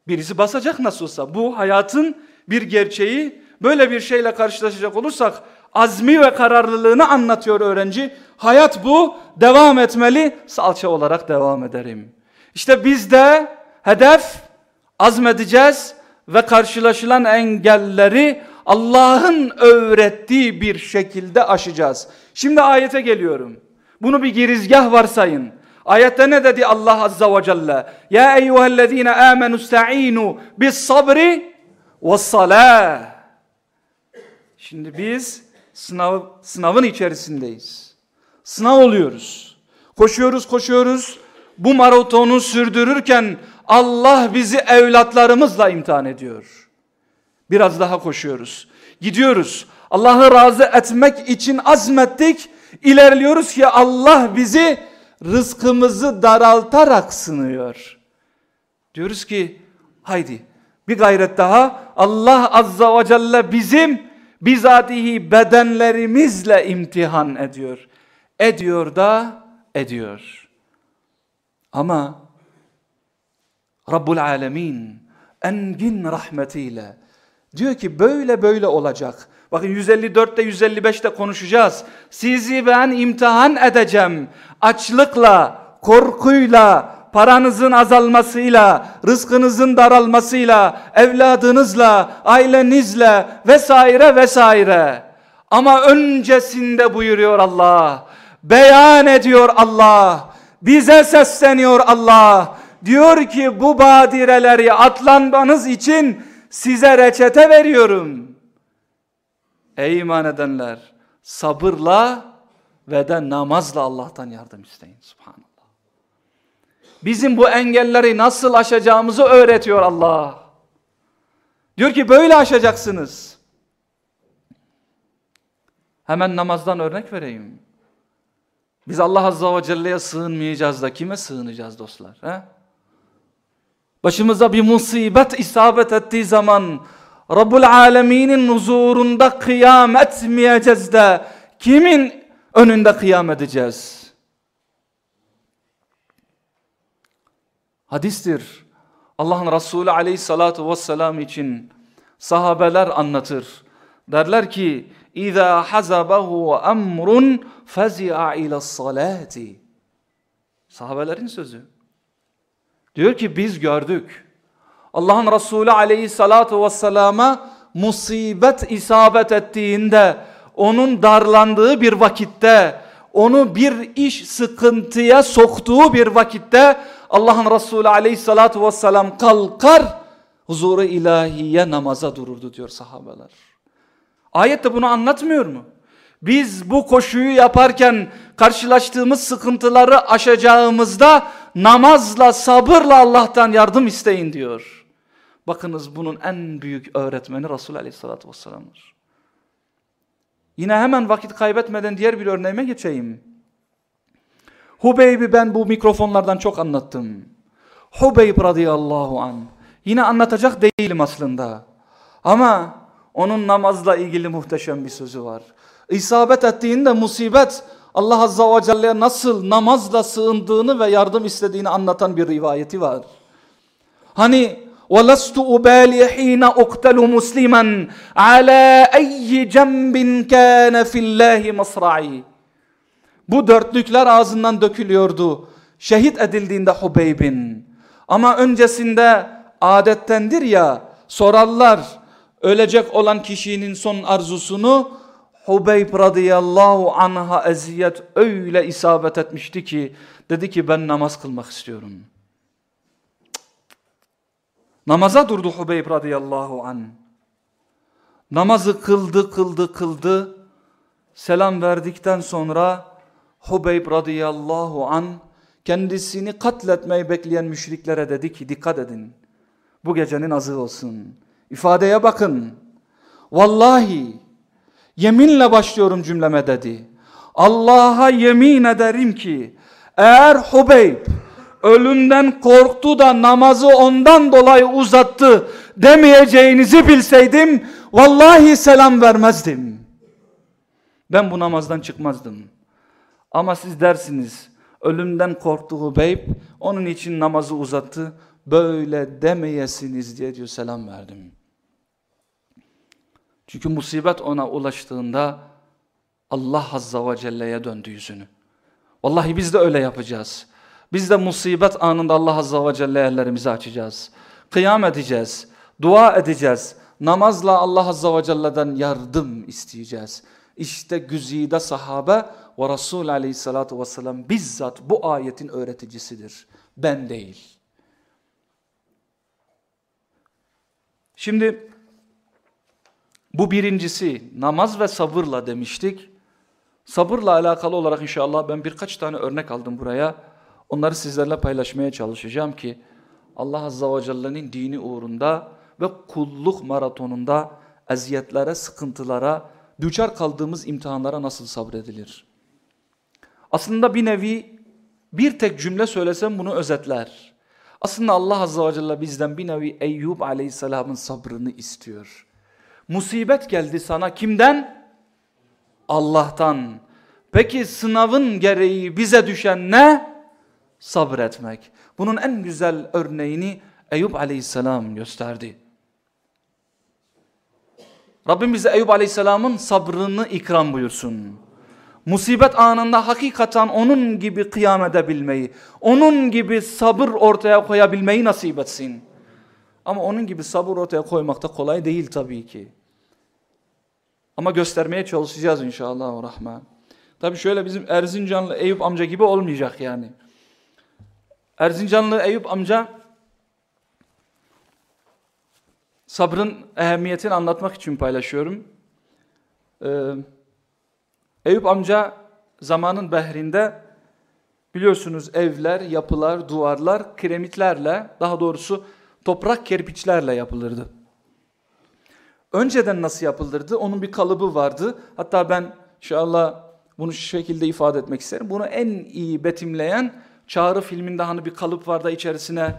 Birisi basacak nasıl olsa. Bu hayatın bir gerçeği. Böyle bir şeyle karşılaşacak olursak azmi ve kararlılığını anlatıyor öğrenci. Hayat bu, devam etmeli, salça olarak devam ederim. İşte biz de hedef azmedeceğiz ve karşılaşılan engelleri Allah'ın öğrettiği bir şekilde aşacağız. Şimdi ayete geliyorum. Bunu bir girizgah varsayın. Ayette ne dedi Allah Azza ve Celle? Ya eyyühellezine amenu sta'inu bis sabri ve salah. Şimdi biz sınav, sınavın içerisindeyiz. Sınav oluyoruz. Koşuyoruz koşuyoruz. Bu maratonu sürdürürken Allah bizi evlatlarımızla imtihan ediyor. Biraz daha koşuyoruz. Gidiyoruz. Allah'ı razı etmek için azmettik. İlerliyoruz ki Allah bizi rızkımızı daraltarak sınıyor. Diyoruz ki haydi bir gayret daha Allah azza ve celle bizim bizatihi bedenlerimizle imtihan ediyor. Ediyor da ediyor. Ama Rabbul Alemin engin rahmetiyle diyor ki böyle böyle olacak. Bakın 154'te 155'te konuşacağız. Sizi ben imtihan edeceğim. Açlıkla, korkuyla, paranızın azalmasıyla, rızkınızın daralmasıyla, evladınızla, ailenizle vesaire vesaire. Ama öncesinde buyuruyor Allah, beyan ediyor Allah, bize sesleniyor Allah. Diyor ki bu badireleri atlanmanız için size reçete veriyorum. Ey iman edenler sabırla ve de namazla Allah'tan yardım isteyin. Subhanallah. Bizim bu engelleri nasıl aşacağımızı öğretiyor Allah. Diyor ki böyle aşacaksınız. Hemen namazdan örnek vereyim. Biz Allah Azza ve Celle'ye sığınmayacağız da kime sığınacağız dostlar? He? Başımıza bir musibet isabet ettiği zaman Rabbul Alemin'in huzurunda kıyam etmeyeceğiz de kimin önünde kıyam edeceğiz? Hadistir. Allah'ın Resulü aleyhissalatu vesselam için sahabeler anlatır. Derler ki اِذَا حَزَبَهُ اَمْرٌ فَزِعَ اِلَى الصَّلَاةِ Sahabelerin sözü. Diyor ki biz gördük. Allah'ın Resulü aleyhissalatu vesselama musibet isabet ettiğinde, onun darlandığı bir vakitte, onu bir iş sıkıntıya soktuğu bir vakitte Allah'ın Resulü aleyhissalatu vesselam kalkar, huzuru ilahiye namaza dururdu diyor sahabeler. Ayet de bunu anlatmıyor mu? Biz bu koşuyu yaparken karşılaştığımız sıkıntıları aşacağımızda namazla, sabırla Allah'tan yardım isteyin diyor. Bakınız bunun en büyük öğretmeni Resul Aleyhisselatü Vesselam'dır. Yine hemen vakit kaybetmeden diğer bir örneğime geçeyim. Hubeyb'i ben bu mikrofonlardan çok anlattım. Hubeyb radıyallahu an. Yine anlatacak değilim aslında. Ama onun namazla ilgili muhteşem bir sözü var. İsabet ettiğinde musibet Allah Azza ve Celle'ye nasıl namazla sığındığını ve yardım istediğini anlatan bir rivayeti var. Hani وَلَسْتُ أُبَالِي حِينَ أُقْتَلُ مُسْلِمًا عَلَى أَيِّ جَنْبٍ كَانَ فِي اللّٰهِ مَصْرَعِي Bu dörtlükler ağzından dökülüyordu. Şehit edildiğinde Hubeyb'in. Ama öncesinde adettendir ya sorarlar ölecek olan kişinin son arzusunu Hubeyb radıyallahu anha eziyet öyle isabet etmişti ki dedi ki ben namaz kılmak istiyorum. Namaza durdu Hubeyb radıyallahu an. Namazı kıldı kıldı kıldı. Selam verdikten sonra Hubeyb radıyallahu an kendisini katletmeyi bekleyen müşriklere dedi ki dikkat edin. Bu gecenin azı olsun. İfadeye bakın. Vallahi yeminle başlıyorum cümleme dedi. Allah'a yemin ederim ki eğer Hubeyb ölümden korktu da namazı ondan dolayı uzattı demeyeceğinizi bilseydim vallahi selam vermezdim. Ben bu namazdan çıkmazdım. Ama siz dersiniz ölümden korktu Hubeyb onun için namazı uzattı böyle demeyesiniz diye diyor selam verdim. Çünkü musibet ona ulaştığında Allah Azza ve Celle'ye döndü yüzünü. Vallahi biz de öyle yapacağız. Biz de musibet anında Allah Azza ve Celle ellerimizi açacağız. Kıyam edeceğiz. Dua edeceğiz. Namazla Allah Azza ve Celle'den yardım isteyeceğiz. İşte güzide sahabe ve Resul Aleyhisselatü Vesselam bizzat bu ayetin öğreticisidir. Ben değil. Şimdi Bu birincisi namaz ve sabırla demiştik. Sabırla alakalı olarak inşallah ben birkaç tane örnek aldım buraya. Onları sizlerle paylaşmaya çalışacağım ki Allah Azza ve Celle'nin dini uğrunda ve kulluk maratonunda eziyetlere, sıkıntılara, düçar kaldığımız imtihanlara nasıl sabredilir? Aslında bir nevi bir tek cümle söylesem bunu özetler. Aslında Allah Azze ve Celle bizden bir nevi Eyyub Aleyhisselam'ın sabrını istiyor. Musibet geldi sana kimden? Allah'tan. Peki sınavın gereği bize düşen ne? Sabretmek. Bunun en güzel örneğini Eyüp Aleyhisselam gösterdi. Rabbim bize Eyüp Aleyhisselam'ın sabrını ikram buyursun musibet anında hakikaten onun gibi kıyam edebilmeyi, onun gibi sabır ortaya koyabilmeyi nasip etsin. Ama onun gibi sabır ortaya koymak da kolay değil tabii ki. Ama göstermeye çalışacağız inşallah rahman. Tabii şöyle bizim Erzincanlı Eyüp amca gibi olmayacak yani. Erzincanlı Eyüp amca sabrın ehemmiyetini anlatmak için paylaşıyorum. Ee, Eyüp amca zamanın behrinde biliyorsunuz evler, yapılar, duvarlar kiremitlerle daha doğrusu toprak kerpiçlerle yapılırdı. Önceden nasıl yapılırdı? Onun bir kalıbı vardı. Hatta ben inşallah bunu şu şekilde ifade etmek isterim. Bunu en iyi betimleyen Çağrı filminde hani bir kalıp var da içerisine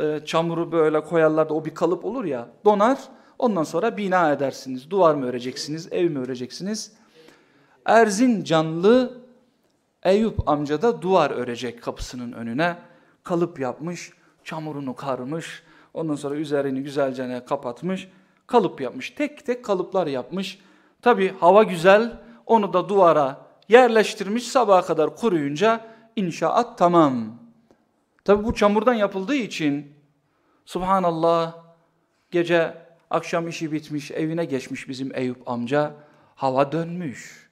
e, çamuru böyle koyarlar da o bir kalıp olur ya donar. Ondan sonra bina edersiniz. Duvar mı öreceksiniz, ev mi öreceksiniz? Erzincanlı Eyüp amca da duvar örecek kapısının önüne. Kalıp yapmış, çamurunu karmış. Ondan sonra üzerini güzelce kapatmış. Kalıp yapmış. Tek tek kalıplar yapmış. Tabi hava güzel. Onu da duvara yerleştirmiş. Sabaha kadar kuruyunca inşaat tamam. Tabi bu çamurdan yapıldığı için subhanallah gece akşam işi bitmiş evine geçmiş bizim Eyüp amca. Hava dönmüş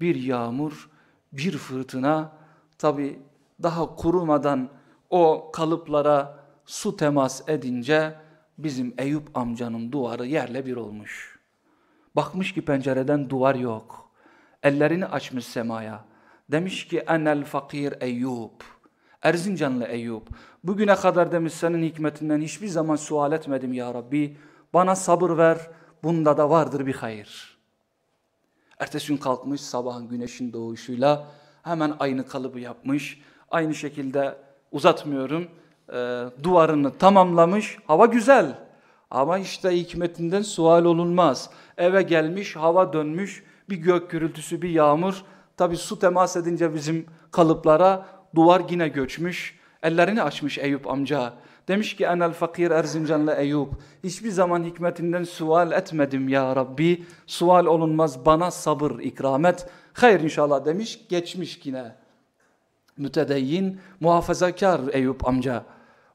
bir yağmur, bir fırtına tabi daha kurumadan o kalıplara su temas edince bizim Eyüp amcanın duvarı yerle bir olmuş. Bakmış ki pencereden duvar yok. Ellerini açmış semaya. Demiş ki enel fakir Eyüp. Erzincanlı Eyüp. Bugüne kadar demiş senin hikmetinden hiçbir zaman sual etmedim ya Rabbi. Bana sabır ver. Bunda da vardır bir hayır. Ertesi gün kalkmış sabahın güneşin doğuşuyla hemen aynı kalıbı yapmış. Aynı şekilde uzatmıyorum e, duvarını tamamlamış. Hava güzel ama işte hikmetinden sual olunmaz. Eve gelmiş hava dönmüş bir gök gürültüsü bir yağmur. Tabi su temas edince bizim kalıplara duvar yine göçmüş. Ellerini açmış Eyüp amca. Demiş ki enel fakir Erzincanlı Eyüp. Hiçbir zaman hikmetinden sual etmedim ya Rabbi. Sual olunmaz bana sabır ikram et. Hayır inşallah demiş geçmiş yine. Mütedeyyin muhafazakar Eyüp amca.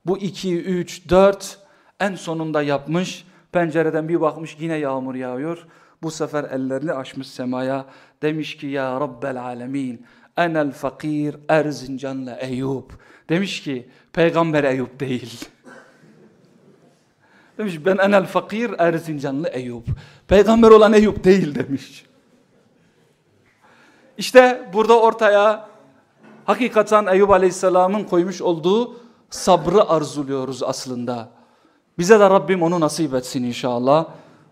Bu iki, üç, dört en sonunda yapmış. Pencereden bir bakmış yine yağmur yağıyor. Bu sefer ellerini açmış semaya. Demiş ki ya Rabbel alemin enel fakir Erzincanlı Eyüp. Demiş ki peygamber Eyüp değil. Demiş ben enel fakir Erzincanlı Eyüp. Peygamber olan Eyüp değil demiş. İşte burada ortaya hakikaten Eyüp Aleyhisselam'ın koymuş olduğu sabrı arzuluyoruz aslında. Bize de Rabbim onu nasip etsin inşallah.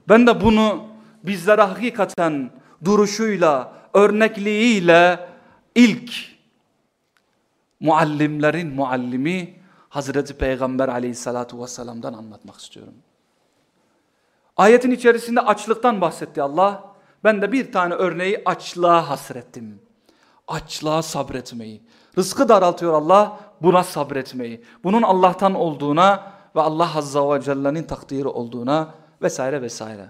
Ben de bunu bizlere hakikaten duruşuyla, örnekliğiyle ilk muallimlerin muallimi Hazreti Peygamber aleyhissalatu vesselam'dan anlatmak istiyorum. Ayetin içerisinde açlıktan bahsetti Allah. Ben de bir tane örneği açlığa hasrettim. Açlığa sabretmeyi. Rızkı daraltıyor Allah, buna sabretmeyi. Bunun Allah'tan olduğuna ve Allah Azza ve Celle'nin takdiri olduğuna vesaire vesaire.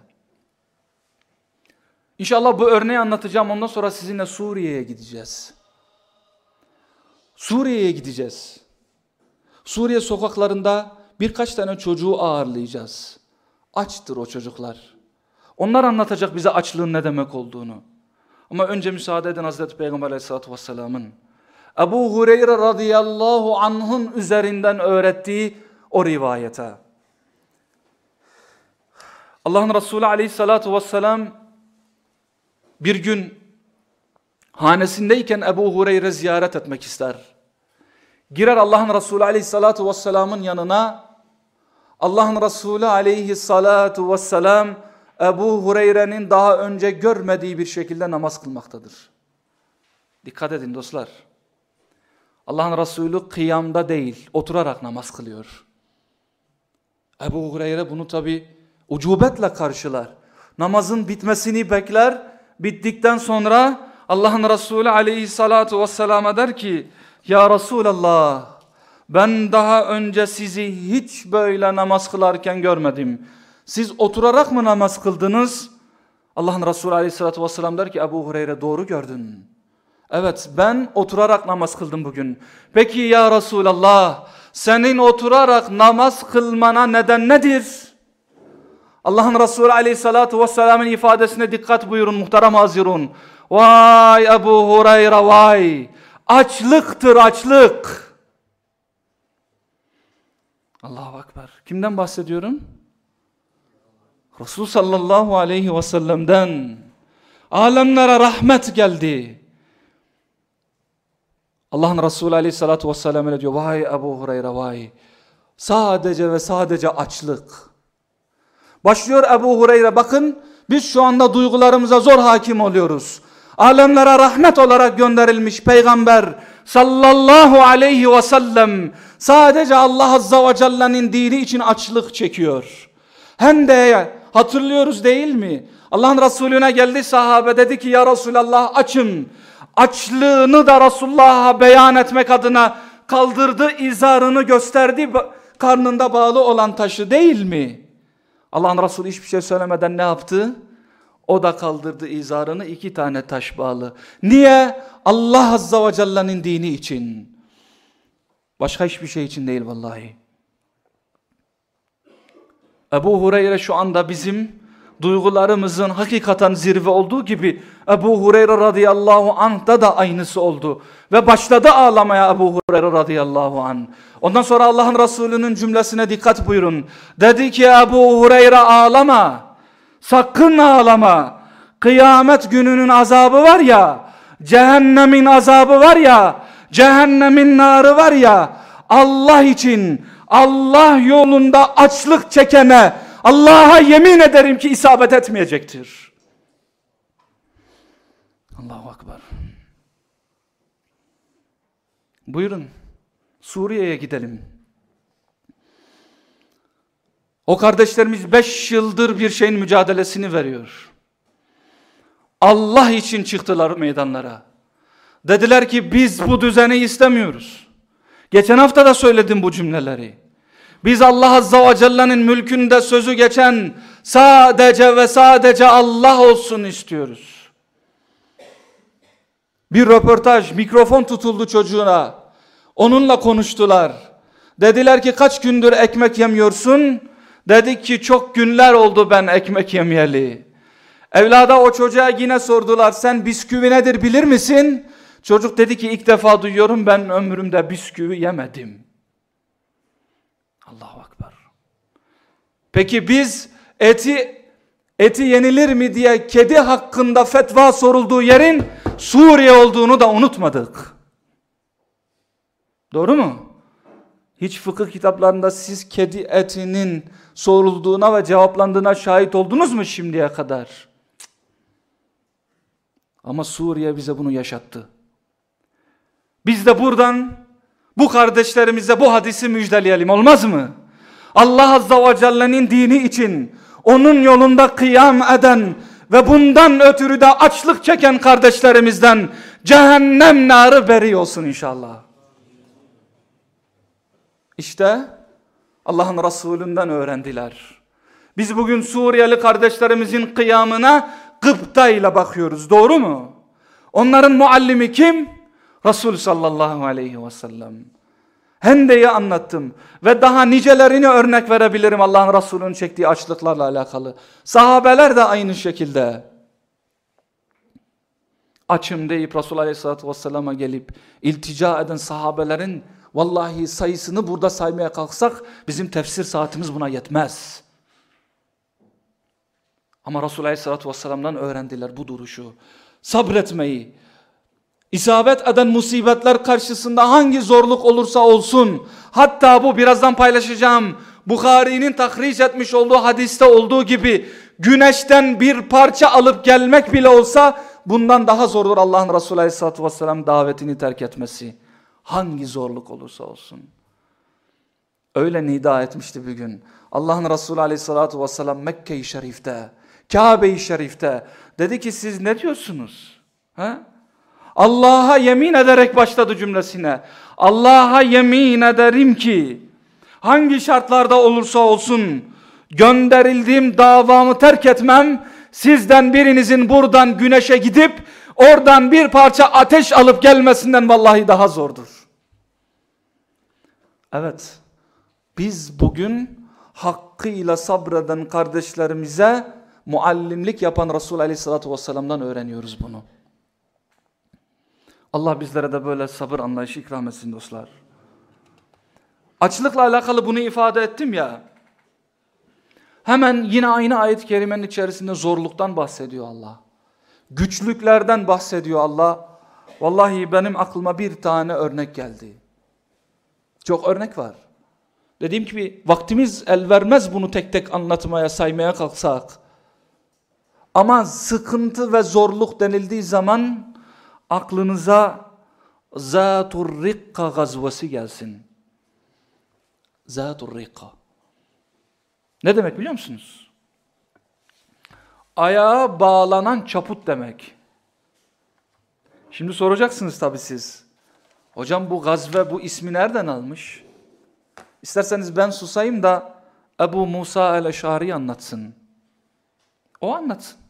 İnşallah bu örneği anlatacağım. Ondan sonra sizinle Suriye'ye gideceğiz. Suriye'ye gideceğiz. Suriye sokaklarında birkaç tane çocuğu ağırlayacağız. Açtır o çocuklar. Onlar anlatacak bize açlığın ne demek olduğunu. Ama önce müsaade edin Hazreti Peygamber Aleyhisselatü Vesselam'ın Ebu Hureyre radıyallahu anh'ın üzerinden öğrettiği o rivayete. Allah'ın Resulü aleyhissalatu vesselam bir gün hanesindeyken Ebu Hureyre ziyaret etmek ister. Girer Allah'ın Resulü aleyhissalatu vesselamın yanına. Allah'ın Resulü aleyhissalatu vesselam Ebu Hureyre'nin daha önce görmediği bir şekilde namaz kılmaktadır. Dikkat edin dostlar. Allah'ın Resulü kıyamda değil, oturarak namaz kılıyor. Ebu Hureyre bunu tabi ucubetle karşılar. Namazın bitmesini bekler. Bittikten sonra Allah'ın Resulü aleyhissalatu vesselam'a der ki Ya Resulallah ben daha önce sizi hiç böyle namaz kılarken görmedim. Siz oturarak mı namaz kıldınız? Allah'ın Resulü aleyhissalatu vesselam der ki Ebu Hureyre doğru gördün. Evet ben oturarak namaz kıldım bugün. Peki ya Resulallah senin oturarak namaz kılmana neden nedir? Allah'ın Resulü aleyhissalatu vesselamın ifadesine dikkat buyurun muhterem hazirun. Vay Ebu Hureyre vay. Açlıktır açlık. Allahu Ekber. Kimden bahsediyorum? Resul sallallahu aleyhi ve sellem'den. Alemlere rahmet geldi. Allah'ın Resulü aleyhissalatu vesselam diyor. Vay Ebu Hureyre vay. Sadece ve sadece açlık. Başlıyor Ebu Hureyre bakın biz şu anda duygularımıza zor hakim oluyoruz. Alemlere rahmet olarak gönderilmiş peygamber sallallahu aleyhi ve sellem sadece Allah azza ve celle'nin dini için açlık çekiyor. Hem de hatırlıyoruz değil mi? Allah'ın Resulüne geldi sahabe dedi ki ya Resulallah açım açlığını da Resulullah'a beyan etmek adına kaldırdı, izarını gösterdi, karnında bağlı olan taşı değil mi? Allah'ın Resulü hiçbir şey söylemeden ne yaptı? O da kaldırdı izarını iki tane taş bağlı. Niye? Allah Azza ve Celle'nin dini için. Başka hiçbir şey için değil vallahi. Ebu Hureyre şu anda bizim duygularımızın hakikaten zirve olduğu gibi Ebu Hureyre radıyallahu anh'da da aynısı oldu. Ve başladı ağlamaya Ebu Hureyre radıyallahu anh. Ondan sonra Allah'ın Resulü'nün cümlesine dikkat buyurun. Dedi ki Ebu Hureyre ağlama. Sakın ağlama. Kıyamet gününün azabı var ya. Cehennemin azabı var ya. Cehennemin narı var ya. Allah için Allah yolunda açlık çekene Allah'a yemin ederim ki isabet etmeyecektir. Allahu Akbar. Buyurun Suriye'ye gidelim. O kardeşlerimiz beş yıldır bir şeyin mücadelesini veriyor. Allah için çıktılar meydanlara. Dediler ki biz bu düzeni istemiyoruz. Geçen hafta da söyledim bu cümleleri. Biz Allah Azza ve Celle'nin mülkünde sözü geçen sadece ve sadece Allah olsun istiyoruz. Bir röportaj, mikrofon tutuldu çocuğuna. Onunla konuştular. Dediler ki kaç gündür ekmek yemiyorsun? Dedik ki çok günler oldu ben ekmek yemeyeli. Evlada o çocuğa yine sordular sen bisküvi nedir bilir misin? Çocuk dedi ki ilk defa duyuyorum ben ömrümde bisküvi yemedim. Allahu Akbar. Peki biz eti eti yenilir mi diye kedi hakkında fetva sorulduğu yerin Suriye olduğunu da unutmadık. Doğru mu? Hiç fıkıh kitaplarında siz kedi etinin sorulduğuna ve cevaplandığına şahit oldunuz mu şimdiye kadar? Ama Suriye bize bunu yaşattı. Biz de buradan bu kardeşlerimize bu hadisi müjdeleyelim olmaz mı? Allah Azza ve Celle'nin dini için onun yolunda kıyam eden ve bundan ötürü de açlık çeken kardeşlerimizden cehennem narı beri olsun inşallah. İşte Allah'ın Resulünden öğrendiler. Biz bugün Suriyeli kardeşlerimizin kıyamına gıpta ile bakıyoruz. Doğru mu? Onların muallimi kim? Resul sallallahu aleyhi ve sellem. Hende'yi anlattım ve daha nicelerini örnek verebilirim Allah'ın Resulü'nün çektiği açlıklarla alakalı. Sahabeler de aynı şekilde. Açım deyip Resul Aleyhisselatü Vesselam'a gelip iltica eden sahabelerin vallahi sayısını burada saymaya kalksak bizim tefsir saatimiz buna yetmez. Ama Resulullah Aleyhisselatü Vesselam'dan öğrendiler bu duruşu. Sabretmeyi. İsabet eden musibetler karşısında hangi zorluk olursa olsun. Hatta bu birazdan paylaşacağım. Bukhari'nin tahriş etmiş olduğu hadiste olduğu gibi güneşten bir parça alıp gelmek bile olsa bundan daha zordur Allah'ın Resulü Aleyhisselatü Vesselam davetini terk etmesi. Hangi zorluk olursa olsun. Öyle nida etmişti bir gün. Allah'ın Resulü Aleyhisselatü Vesselam Mekke-i Şerif'te, Kabe-i Şerif'te dedi ki siz ne diyorsunuz? Ha? Allah'a yemin ederek başladı cümlesine. Allah'a yemin ederim ki hangi şartlarda olursa olsun gönderildiğim davamı terk etmem. Sizden birinizin buradan güneşe gidip oradan bir parça ateş alıp gelmesinden vallahi daha zordur. Evet biz bugün hakkıyla sabreden kardeşlerimize muallimlik yapan Resul Aleyhisselatü Vesselam'dan öğreniyoruz bunu. Allah bizlere de böyle sabır anlayışı ikram etsin dostlar. Açlıkla alakalı bunu ifade ettim ya. Hemen yine aynı ayet-i kerimenin içerisinde zorluktan bahsediyor Allah. Güçlüklerden bahsediyor Allah. Vallahi benim aklıma bir tane örnek geldi. Çok örnek var. Dediğim gibi vaktimiz el vermez bunu tek tek anlatmaya, saymaya kalksak. Ama sıkıntı ve zorluk denildiği zaman aklınıza Zatur Rikka gazvesi gelsin. Zatur Rikka. Ne demek biliyor musunuz? Ayağa bağlanan çaput demek. Şimdi soracaksınız tabi siz. Hocam bu gazve bu ismi nereden almış? İsterseniz ben susayım da Ebu Musa el-Eşari anlatsın. O anlatsın.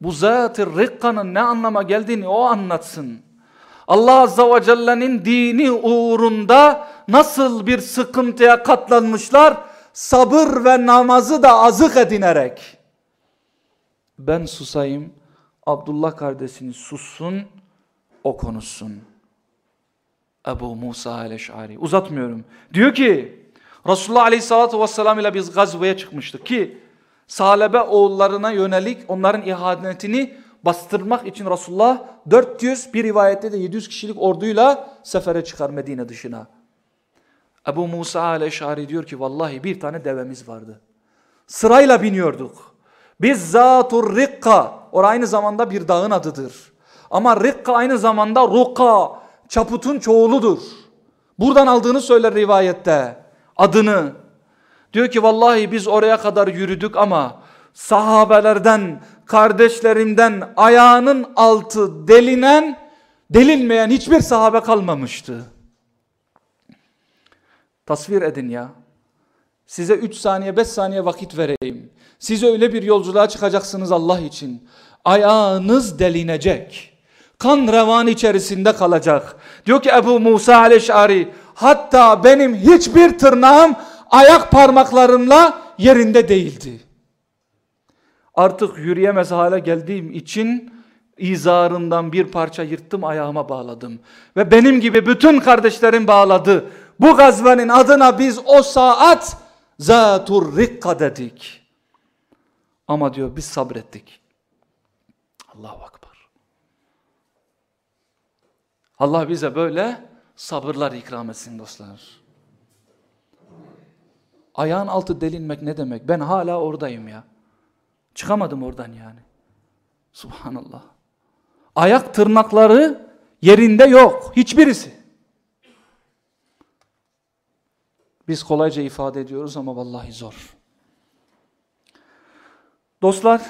Bu zat-ı rikkanın ne anlama geldiğini o anlatsın. Allah Azza ve Celle'nin dini uğrunda nasıl bir sıkıntıya katlanmışlar? Sabır ve namazı da azık edinerek. Ben susayım, Abdullah kardeşiniz sussun, o konuşsun. Ebu Musa el-Eş'ari. Uzatmıyorum. Diyor ki, Resulullah Aleyhisselatü Vesselam ile biz gazveye çıkmıştık ki, Salebe oğullarına yönelik onların ihanetini bastırmak için Resulullah 400 bir rivayette de 700 kişilik orduyla sefere çıkar Medine dışına. Ebu Musa al-Eşari diyor ki vallahi bir tane devemiz vardı. Sırayla biniyorduk. Biz Zatur Rikka, orası aynı zamanda bir dağın adıdır. Ama Rikka aynı zamanda Ruka, çaputun çoğuludur. Buradan aldığını söyler rivayette. Adını. Diyor ki vallahi biz oraya kadar yürüdük ama sahabelerden, kardeşlerimden ayağının altı delinen, delinmeyen hiçbir sahabe kalmamıştı. Tasvir edin ya. Size 3 saniye 5 saniye vakit vereyim. Siz öyle bir yolculuğa çıkacaksınız Allah için. Ayağınız delinecek. Kan revan içerisinde kalacak. Diyor ki Ebu Musa Aleyşari hatta benim hiçbir tırnağım ayak parmaklarımla yerinde değildi. Artık yürüyemez hale geldiğim için izarından bir parça yırttım ayağıma bağladım. Ve benim gibi bütün kardeşlerim bağladı. Bu gazvenin adına biz o saat Zatur Rikka dedik. Ama diyor biz sabrettik. Allahu Akbar. Allah bize böyle sabırlar ikram etsin dostlar. Ayağın altı delinmek ne demek? Ben hala oradayım ya. Çıkamadım oradan yani. Subhanallah. Ayak tırnakları yerinde yok. Hiçbirisi. Biz kolayca ifade ediyoruz ama vallahi zor. Dostlar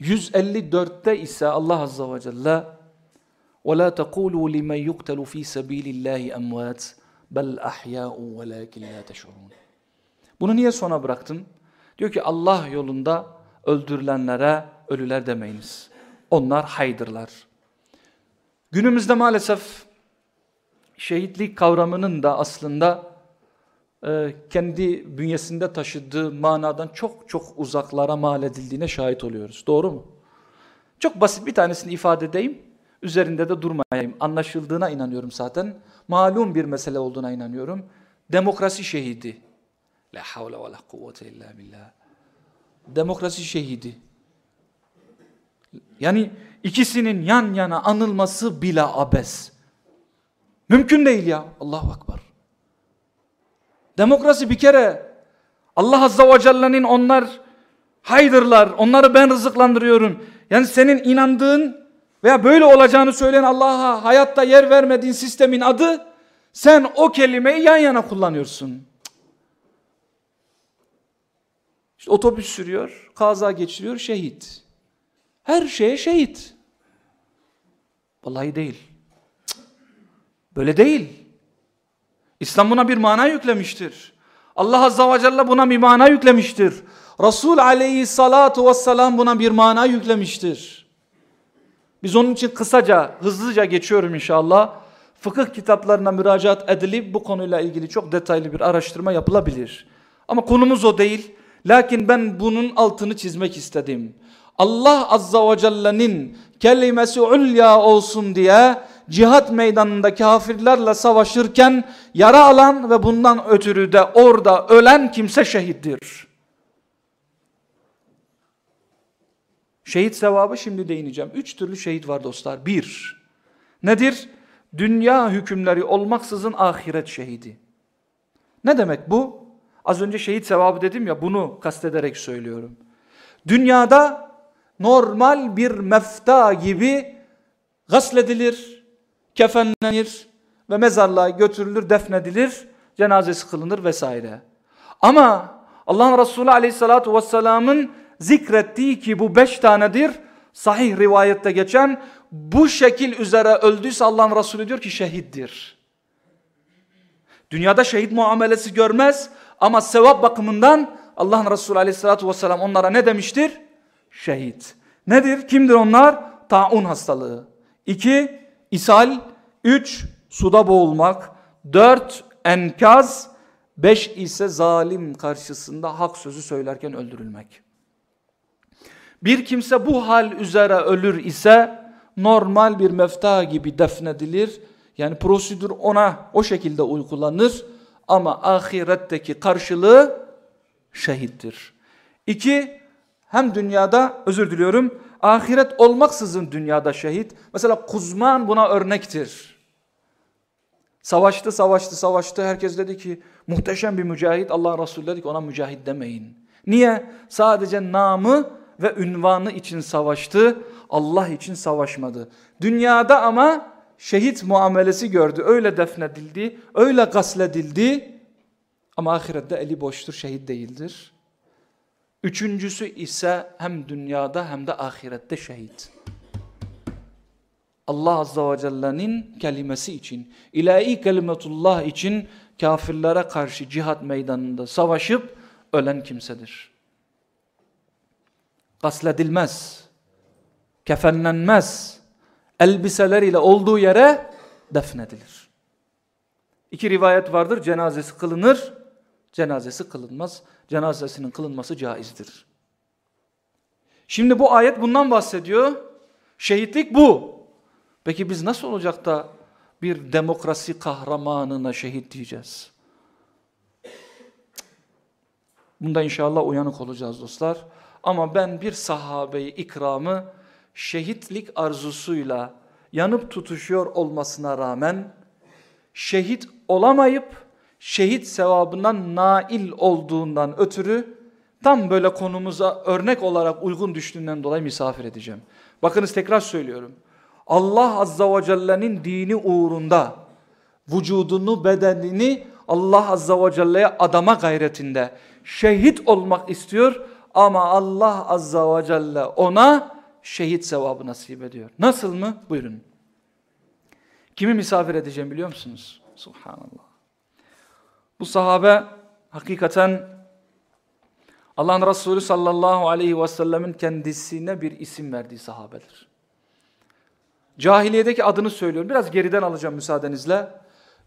154'te ise Allah Azze ve Celle وَلَا تَقُولُوا لِمَنْ يُقْتَلُ ف۪ي سَب۪يلِ اللّٰهِ اَمْوَاتٍ Bel ahya'u velakin la teş'urun. Bunu niye sona bıraktım? Diyor ki Allah yolunda öldürülenlere ölüler demeyiniz. Onlar haydırlar. Günümüzde maalesef şehitlik kavramının da aslında e, kendi bünyesinde taşıdığı manadan çok çok uzaklara mal edildiğine şahit oluyoruz. Doğru mu? Çok basit bir tanesini ifade edeyim. Üzerinde de durmayayım. Anlaşıldığına inanıyorum zaten. Malum bir mesele olduğuna inanıyorum. Demokrasi şehidi. La havle ve la kuvvete illa billah. demokrasi şehidi. Yani ikisinin yan yana anılması bile abes. Mümkün değil ya. Allahu Akbar. Demokrasi bir kere Allah Azza ve Celle'nin onlar haydırlar, onları ben rızıklandırıyorum. Yani senin inandığın veya böyle olacağını söyleyen Allah'a hayatta yer vermediğin sistemin adı sen o kelimeyi yan yana kullanıyorsun. İşte otobüs sürüyor, kaza geçiriyor, şehit. Her şeye şehit. Vallahi değil. Böyle değil. İslam buna bir mana yüklemiştir. Allah Azza ve Celle buna bir mana yüklemiştir. Resul aleyhissalatu vesselam buna bir mana yüklemiştir. Biz onun için kısaca, hızlıca geçiyorum inşallah. Fıkıh kitaplarına müracaat edilip bu konuyla ilgili çok detaylı bir araştırma yapılabilir. Ama konumuz o değil. Lakin ben bunun altını çizmek istedim. Allah Azza ve Celle'nin kelimesi ulya olsun diye cihat meydanında kafirlerle savaşırken yara alan ve bundan ötürü de orada ölen kimse şehittir. Şehit sevabı şimdi değineceğim. Üç türlü şehit var dostlar. Bir, nedir? Dünya hükümleri olmaksızın ahiret şehidi. Ne demek bu? Az önce şehit sevabı dedim ya bunu kastederek söylüyorum. Dünyada normal bir mefta gibi gasledilir, kefenlenir ve mezarlığa götürülür, defnedilir, cenazesi kılınır vesaire. Ama Allah'ın Resulü aleyhissalatu vesselamın zikrettiği ki bu beş tanedir, sahih rivayette geçen, bu şekil üzere öldüyse Allah'ın Resulü diyor ki şehittir. Dünyada şehit muamelesi görmez ama sevap bakımından Allah'ın Resulü aleyhissalatu vesselam onlara ne demiştir? Şehit. Nedir? Kimdir onlar? Taun hastalığı. İki, ishal. Üç, suda boğulmak. Dört, enkaz. Beş ise zalim karşısında hak sözü söylerken öldürülmek. Bir kimse bu hal üzere ölür ise normal bir mefta gibi defnedilir. Yani prosedür ona o şekilde uygulanır ama ahiretteki karşılığı şehittir. İki, hem dünyada özür diliyorum ahiret olmaksızın dünyada şehit. Mesela Kuzman buna örnektir. Savaştı, savaştı, savaştı. Herkes dedi ki muhteşem bir mücahit. Allah Resulü dedi ki ona mücahit demeyin. Niye? Sadece namı ve ünvanı için savaştı. Allah için savaşmadı. Dünyada ama şehit muamelesi gördü. Öyle defnedildi, öyle gasledildi. Ama ahirette eli boştur, şehit değildir. Üçüncüsü ise hem dünyada hem de ahirette şehit. Allah Azza ve Celle'nin kelimesi için, ilahi kelimetullah için kafirlere karşı cihat meydanında savaşıp ölen kimsedir. Gasledilmez, kefenlenmez, elbiseleriyle olduğu yere defnedilir. İki rivayet vardır, cenazesi kılınır, cenazesi kılınmaz. Cenazesinin kılınması caizdir. Şimdi bu ayet bundan bahsediyor. Şehitlik bu. Peki biz nasıl olacak da bir demokrasi kahramanına şehit diyeceğiz? Bunda inşallah uyanık olacağız dostlar. Ama ben bir sahabeyi ikramı şehitlik arzusuyla yanıp tutuşuyor olmasına rağmen şehit olamayıp şehit sevabından nail olduğundan ötürü tam böyle konumuza örnek olarak uygun düştüğünden dolayı misafir edeceğim. Bakınız tekrar söylüyorum. Allah Azza ve Celle'nin dini uğrunda vücudunu, bedenini Allah Azza ve Celle'ye adama gayretinde şehit olmak istiyor ama Allah Azza ve Celle ona şehit sevabı nasip ediyor. Nasıl mı? Buyurun. Kimi misafir edeceğim biliyor musunuz? Subhanallah. Bu sahabe hakikaten Allah'ın Resulü sallallahu aleyhi ve sellemin kendisine bir isim verdiği sahabedir. Cahiliyedeki adını söylüyorum. Biraz geriden alacağım müsaadenizle.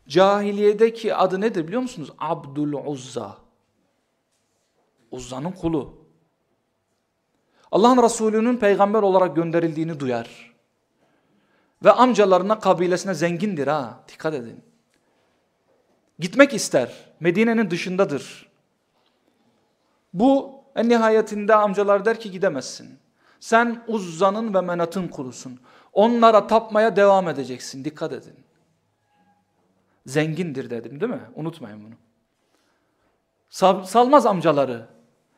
Cahiliyedeki adı nedir biliyor musunuz? Abdul Uzza. Uzza'nın kulu. Allah'ın Resulü'nün peygamber olarak gönderildiğini duyar. Ve amcalarına, kabilesine zengindir ha. Dikkat edin. Gitmek ister. Medine'nin dışındadır. Bu En nihayetinde amcalar der ki gidemezsin. Sen Uzza'nın ve Menat'ın kulusun. Onlara tapmaya devam edeceksin. Dikkat edin. Zengindir dedim değil mi? Unutmayın bunu. Sal, salmaz amcaları.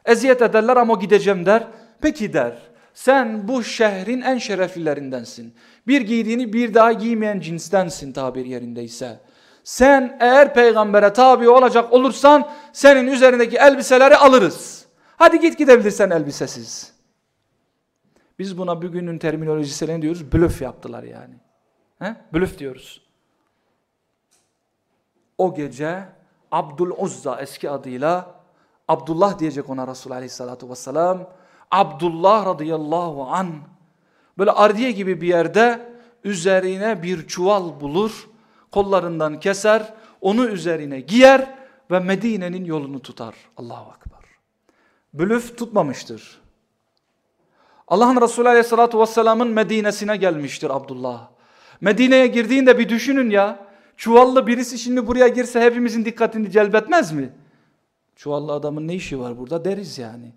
Eziyet ederler ama gideceğim der. Peki der. Sen bu şehrin en şereflilerindensin. Bir giydiğini bir daha giymeyen cinstensin tabir yerindeyse. Sen eğer peygambere tabi olacak olursan senin üzerindeki elbiseleri alırız. Hadi git gidebilirsen elbisesiz. Biz buna bugünün terminolojisiyle diyoruz? Blöf yaptılar yani. He? Blöf diyoruz. O gece Abdul Uzza eski adıyla Abdullah diyecek ona Resulullah Aleyhisselatü Vesselam. Abdullah radıyallahu an böyle ardiye gibi bir yerde üzerine bir çuval bulur, kollarından keser, onu üzerine giyer ve Medine'nin yolunu tutar. Allahu Akbar. Blüf tutmamıştır. Allah'ın Resulü Aleyhisselatü Vesselam'ın Medine'sine gelmiştir Abdullah. Medine'ye girdiğinde bir düşünün ya. Çuvallı birisi şimdi buraya girse hepimizin dikkatini celbetmez mi? Çuvallı adamın ne işi var burada deriz yani.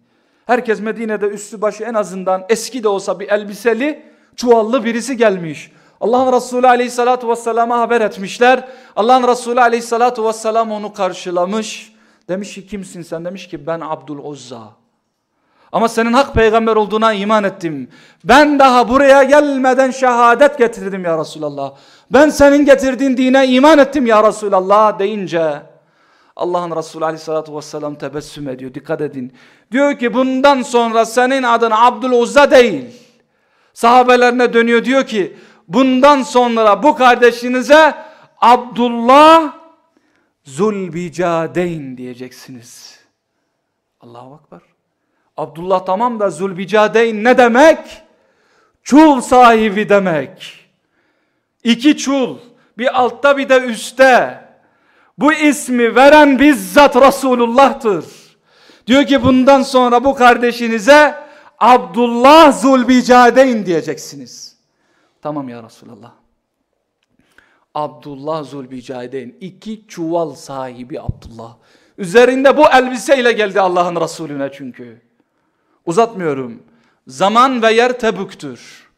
Herkes Medine'de üstü başı en azından eski de olsa bir elbiseli çuvallı birisi gelmiş. Allah'ın Resulü aleyhissalatu vesselam'a haber etmişler. Allah'ın Resulü aleyhissalatu vesselam onu karşılamış. Demiş ki kimsin sen? Demiş ki ben Abdul Uzza. Ama senin hak peygamber olduğuna iman ettim. Ben daha buraya gelmeden şehadet getirdim ya Resulallah. Ben senin getirdiğin dine iman ettim ya Resulallah deyince Allah'ın Resulü aleyhissalatü vesselam tebessüm ediyor. Dikkat edin. Diyor ki bundan sonra senin adın Uzza değil. Sahabelerine dönüyor diyor ki bundan sonra bu kardeşinize Abdullah Zulbicadeyn diyeceksiniz. Allahu Akbar. Abdullah tamam da Zulbicadeyn ne demek? Çul sahibi demek. İki çul. Bir altta bir de üstte. Bu ismi veren bizzat Resulullah'tır. Diyor ki bundan sonra bu kardeşinize Abdullah Zulbicadeyn diyeceksiniz. Tamam ya Resulallah. Abdullah Zulbicadeyn iki çuval sahibi Abdullah. Üzerinde bu elbiseyle geldi Allah'ın Resulüne çünkü. Uzatmıyorum. Zaman ve yer Tebük'tür.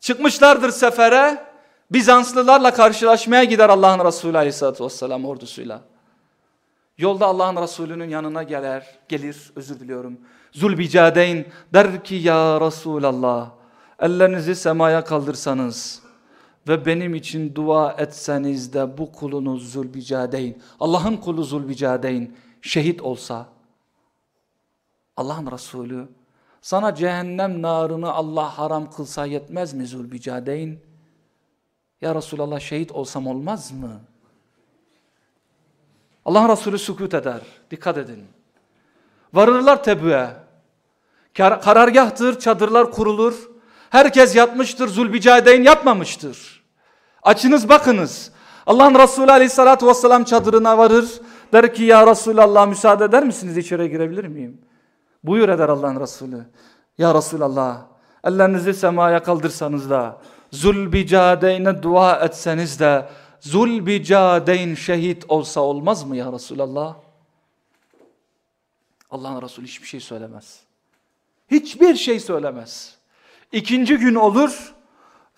Çıkmışlardır sefere. Bizanslılarla karşılaşmaya gider Allah'ın Resulü Aleyhisselatü Vesselam ordusuyla. Yolda Allah'ın Resulü'nün yanına gelir, gelir özür diliyorum. Zulbicadeyn der ki ya Resulallah ellerinizi semaya kaldırsanız ve benim için dua etseniz de bu kulunuz Zulbicadeyn Allah'ın kulu Zulbicadeyn şehit olsa Allah'ın Resulü sana cehennem narını Allah haram kılsa yetmez mi Zulbicadeyn? Ya Resulallah şehit olsam olmaz mı? Allah'ın Resulü sükut eder. Dikkat edin. Varırlar Tebü'ye. Karargahtır, çadırlar kurulur. Herkes yatmıştır, Zulbicadeyn yapmamıştır. Açınız bakınız. Allah'ın Resulü aleyhissalatü vesselam çadırına varır. Der ki ya Resulallah müsaade eder misiniz içeri girebilir miyim? Buyur eder Allah'ın Resulü. Ya Resulallah ellerinizi semaya kaldırsanız da Zulbicadeyn'e dua etseniz de Zulbicadeyn şehit olsa olmaz mı ya Resulallah? Allah'ın Resulü hiçbir şey söylemez. Hiçbir şey söylemez. İkinci gün olur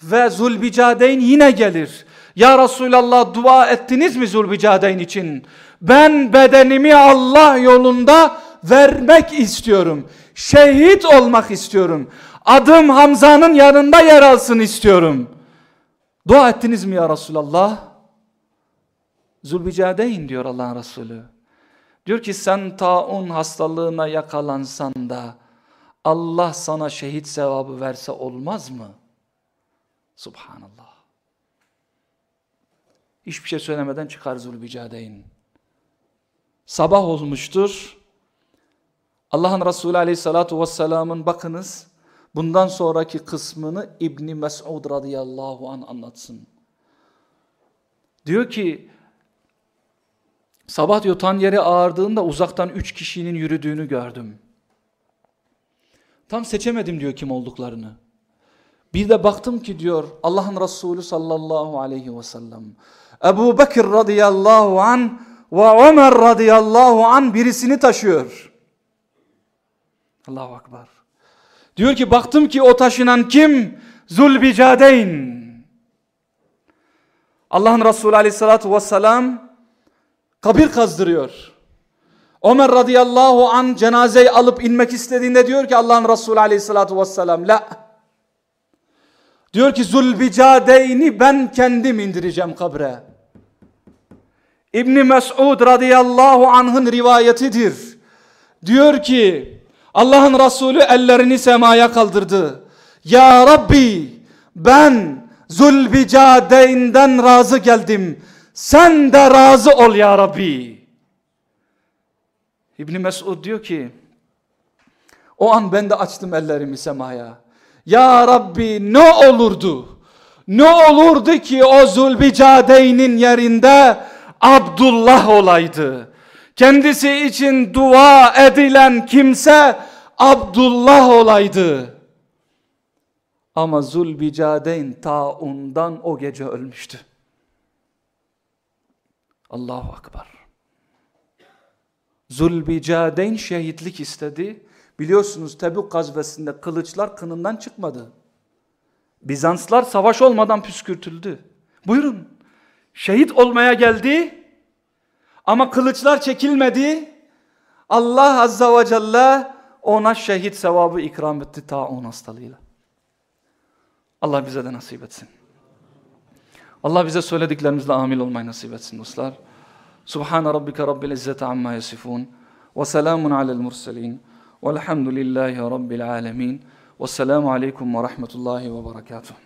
ve Zulbicadeyn yine gelir. Ya Resulallah dua ettiniz mi Zulbicadeyn için? Ben bedenimi Allah yolunda vermek istiyorum. Şehit olmak istiyorum. Adım Hamza'nın yanında yer alsın istiyorum. Dua ettiniz mi ya Resulallah? Zulbicadeyn diyor Allah'ın Resulü. Diyor ki sen taun hastalığına yakalansan da Allah sana şehit sevabı verse olmaz mı? Subhanallah. Hiçbir şey söylemeden çıkar Zulbicadeyn. Sabah olmuştur. Allah'ın Resulü Aleyhisselatü Vesselam'ın bakınız bundan sonraki kısmını İbni Mes'ud radıyallahu an anlatsın. Diyor ki sabah diyor tan yeri ağardığında uzaktan üç kişinin yürüdüğünü gördüm. Tam seçemedim diyor kim olduklarını. Bir de baktım ki diyor Allah'ın Resulü sallallahu aleyhi ve sellem Ebu Bekir radıyallahu an ve Ömer radıyallahu an birisini taşıyor. Allahu Akbar. Diyor ki baktım ki o taşınan kim? Zulbicadeyn. Allah'ın Resulü aleyhissalatu vesselam kabir kazdırıyor. Ömer radıyallahu an cenazeyi alıp inmek istediğinde diyor ki Allah'ın Resulü aleyhissalatu vesselam la. Diyor ki Zulbicadeyni ben kendim indireceğim kabre. İbni Mes'ud radıyallahu anh'ın rivayetidir. Diyor ki Allah'ın Resulü ellerini semaya kaldırdı. Ya Rabbi ben Zulbicadeyn'den razı geldim. Sen de razı ol ya Rabbi. İbni Mesud diyor ki o an ben de açtım ellerimi semaya. Ya Rabbi ne olurdu? Ne olurdu ki o Zulbicadeyn'in yerinde Abdullah olaydı. Kendisi için dua edilen kimse Abdullah olaydı. Ama Zulbicadeyn taundan o gece ölmüştü. Allahu Akbar. Zulbicadeyn şehitlik istedi. Biliyorsunuz Tebük gazvesinde kılıçlar kınından çıkmadı. Bizanslar savaş olmadan püskürtüldü. Buyurun. Şehit olmaya geldi ama kılıçlar çekilmedi. Allah Azza ve Celle ona şehit sevabı ikram etti taun hastalığıyla. Allah bize de nasip etsin. Allah bize söylediklerimizle amil olmayı nasip etsin dostlar. Subhane rabbike rabbil izzeti amma yasifun. Ve selamun alel murselin. Velhamdülillahi rabbil alemin. Vesselamu aleyküm ve rahmetullahi ve berekatuhu.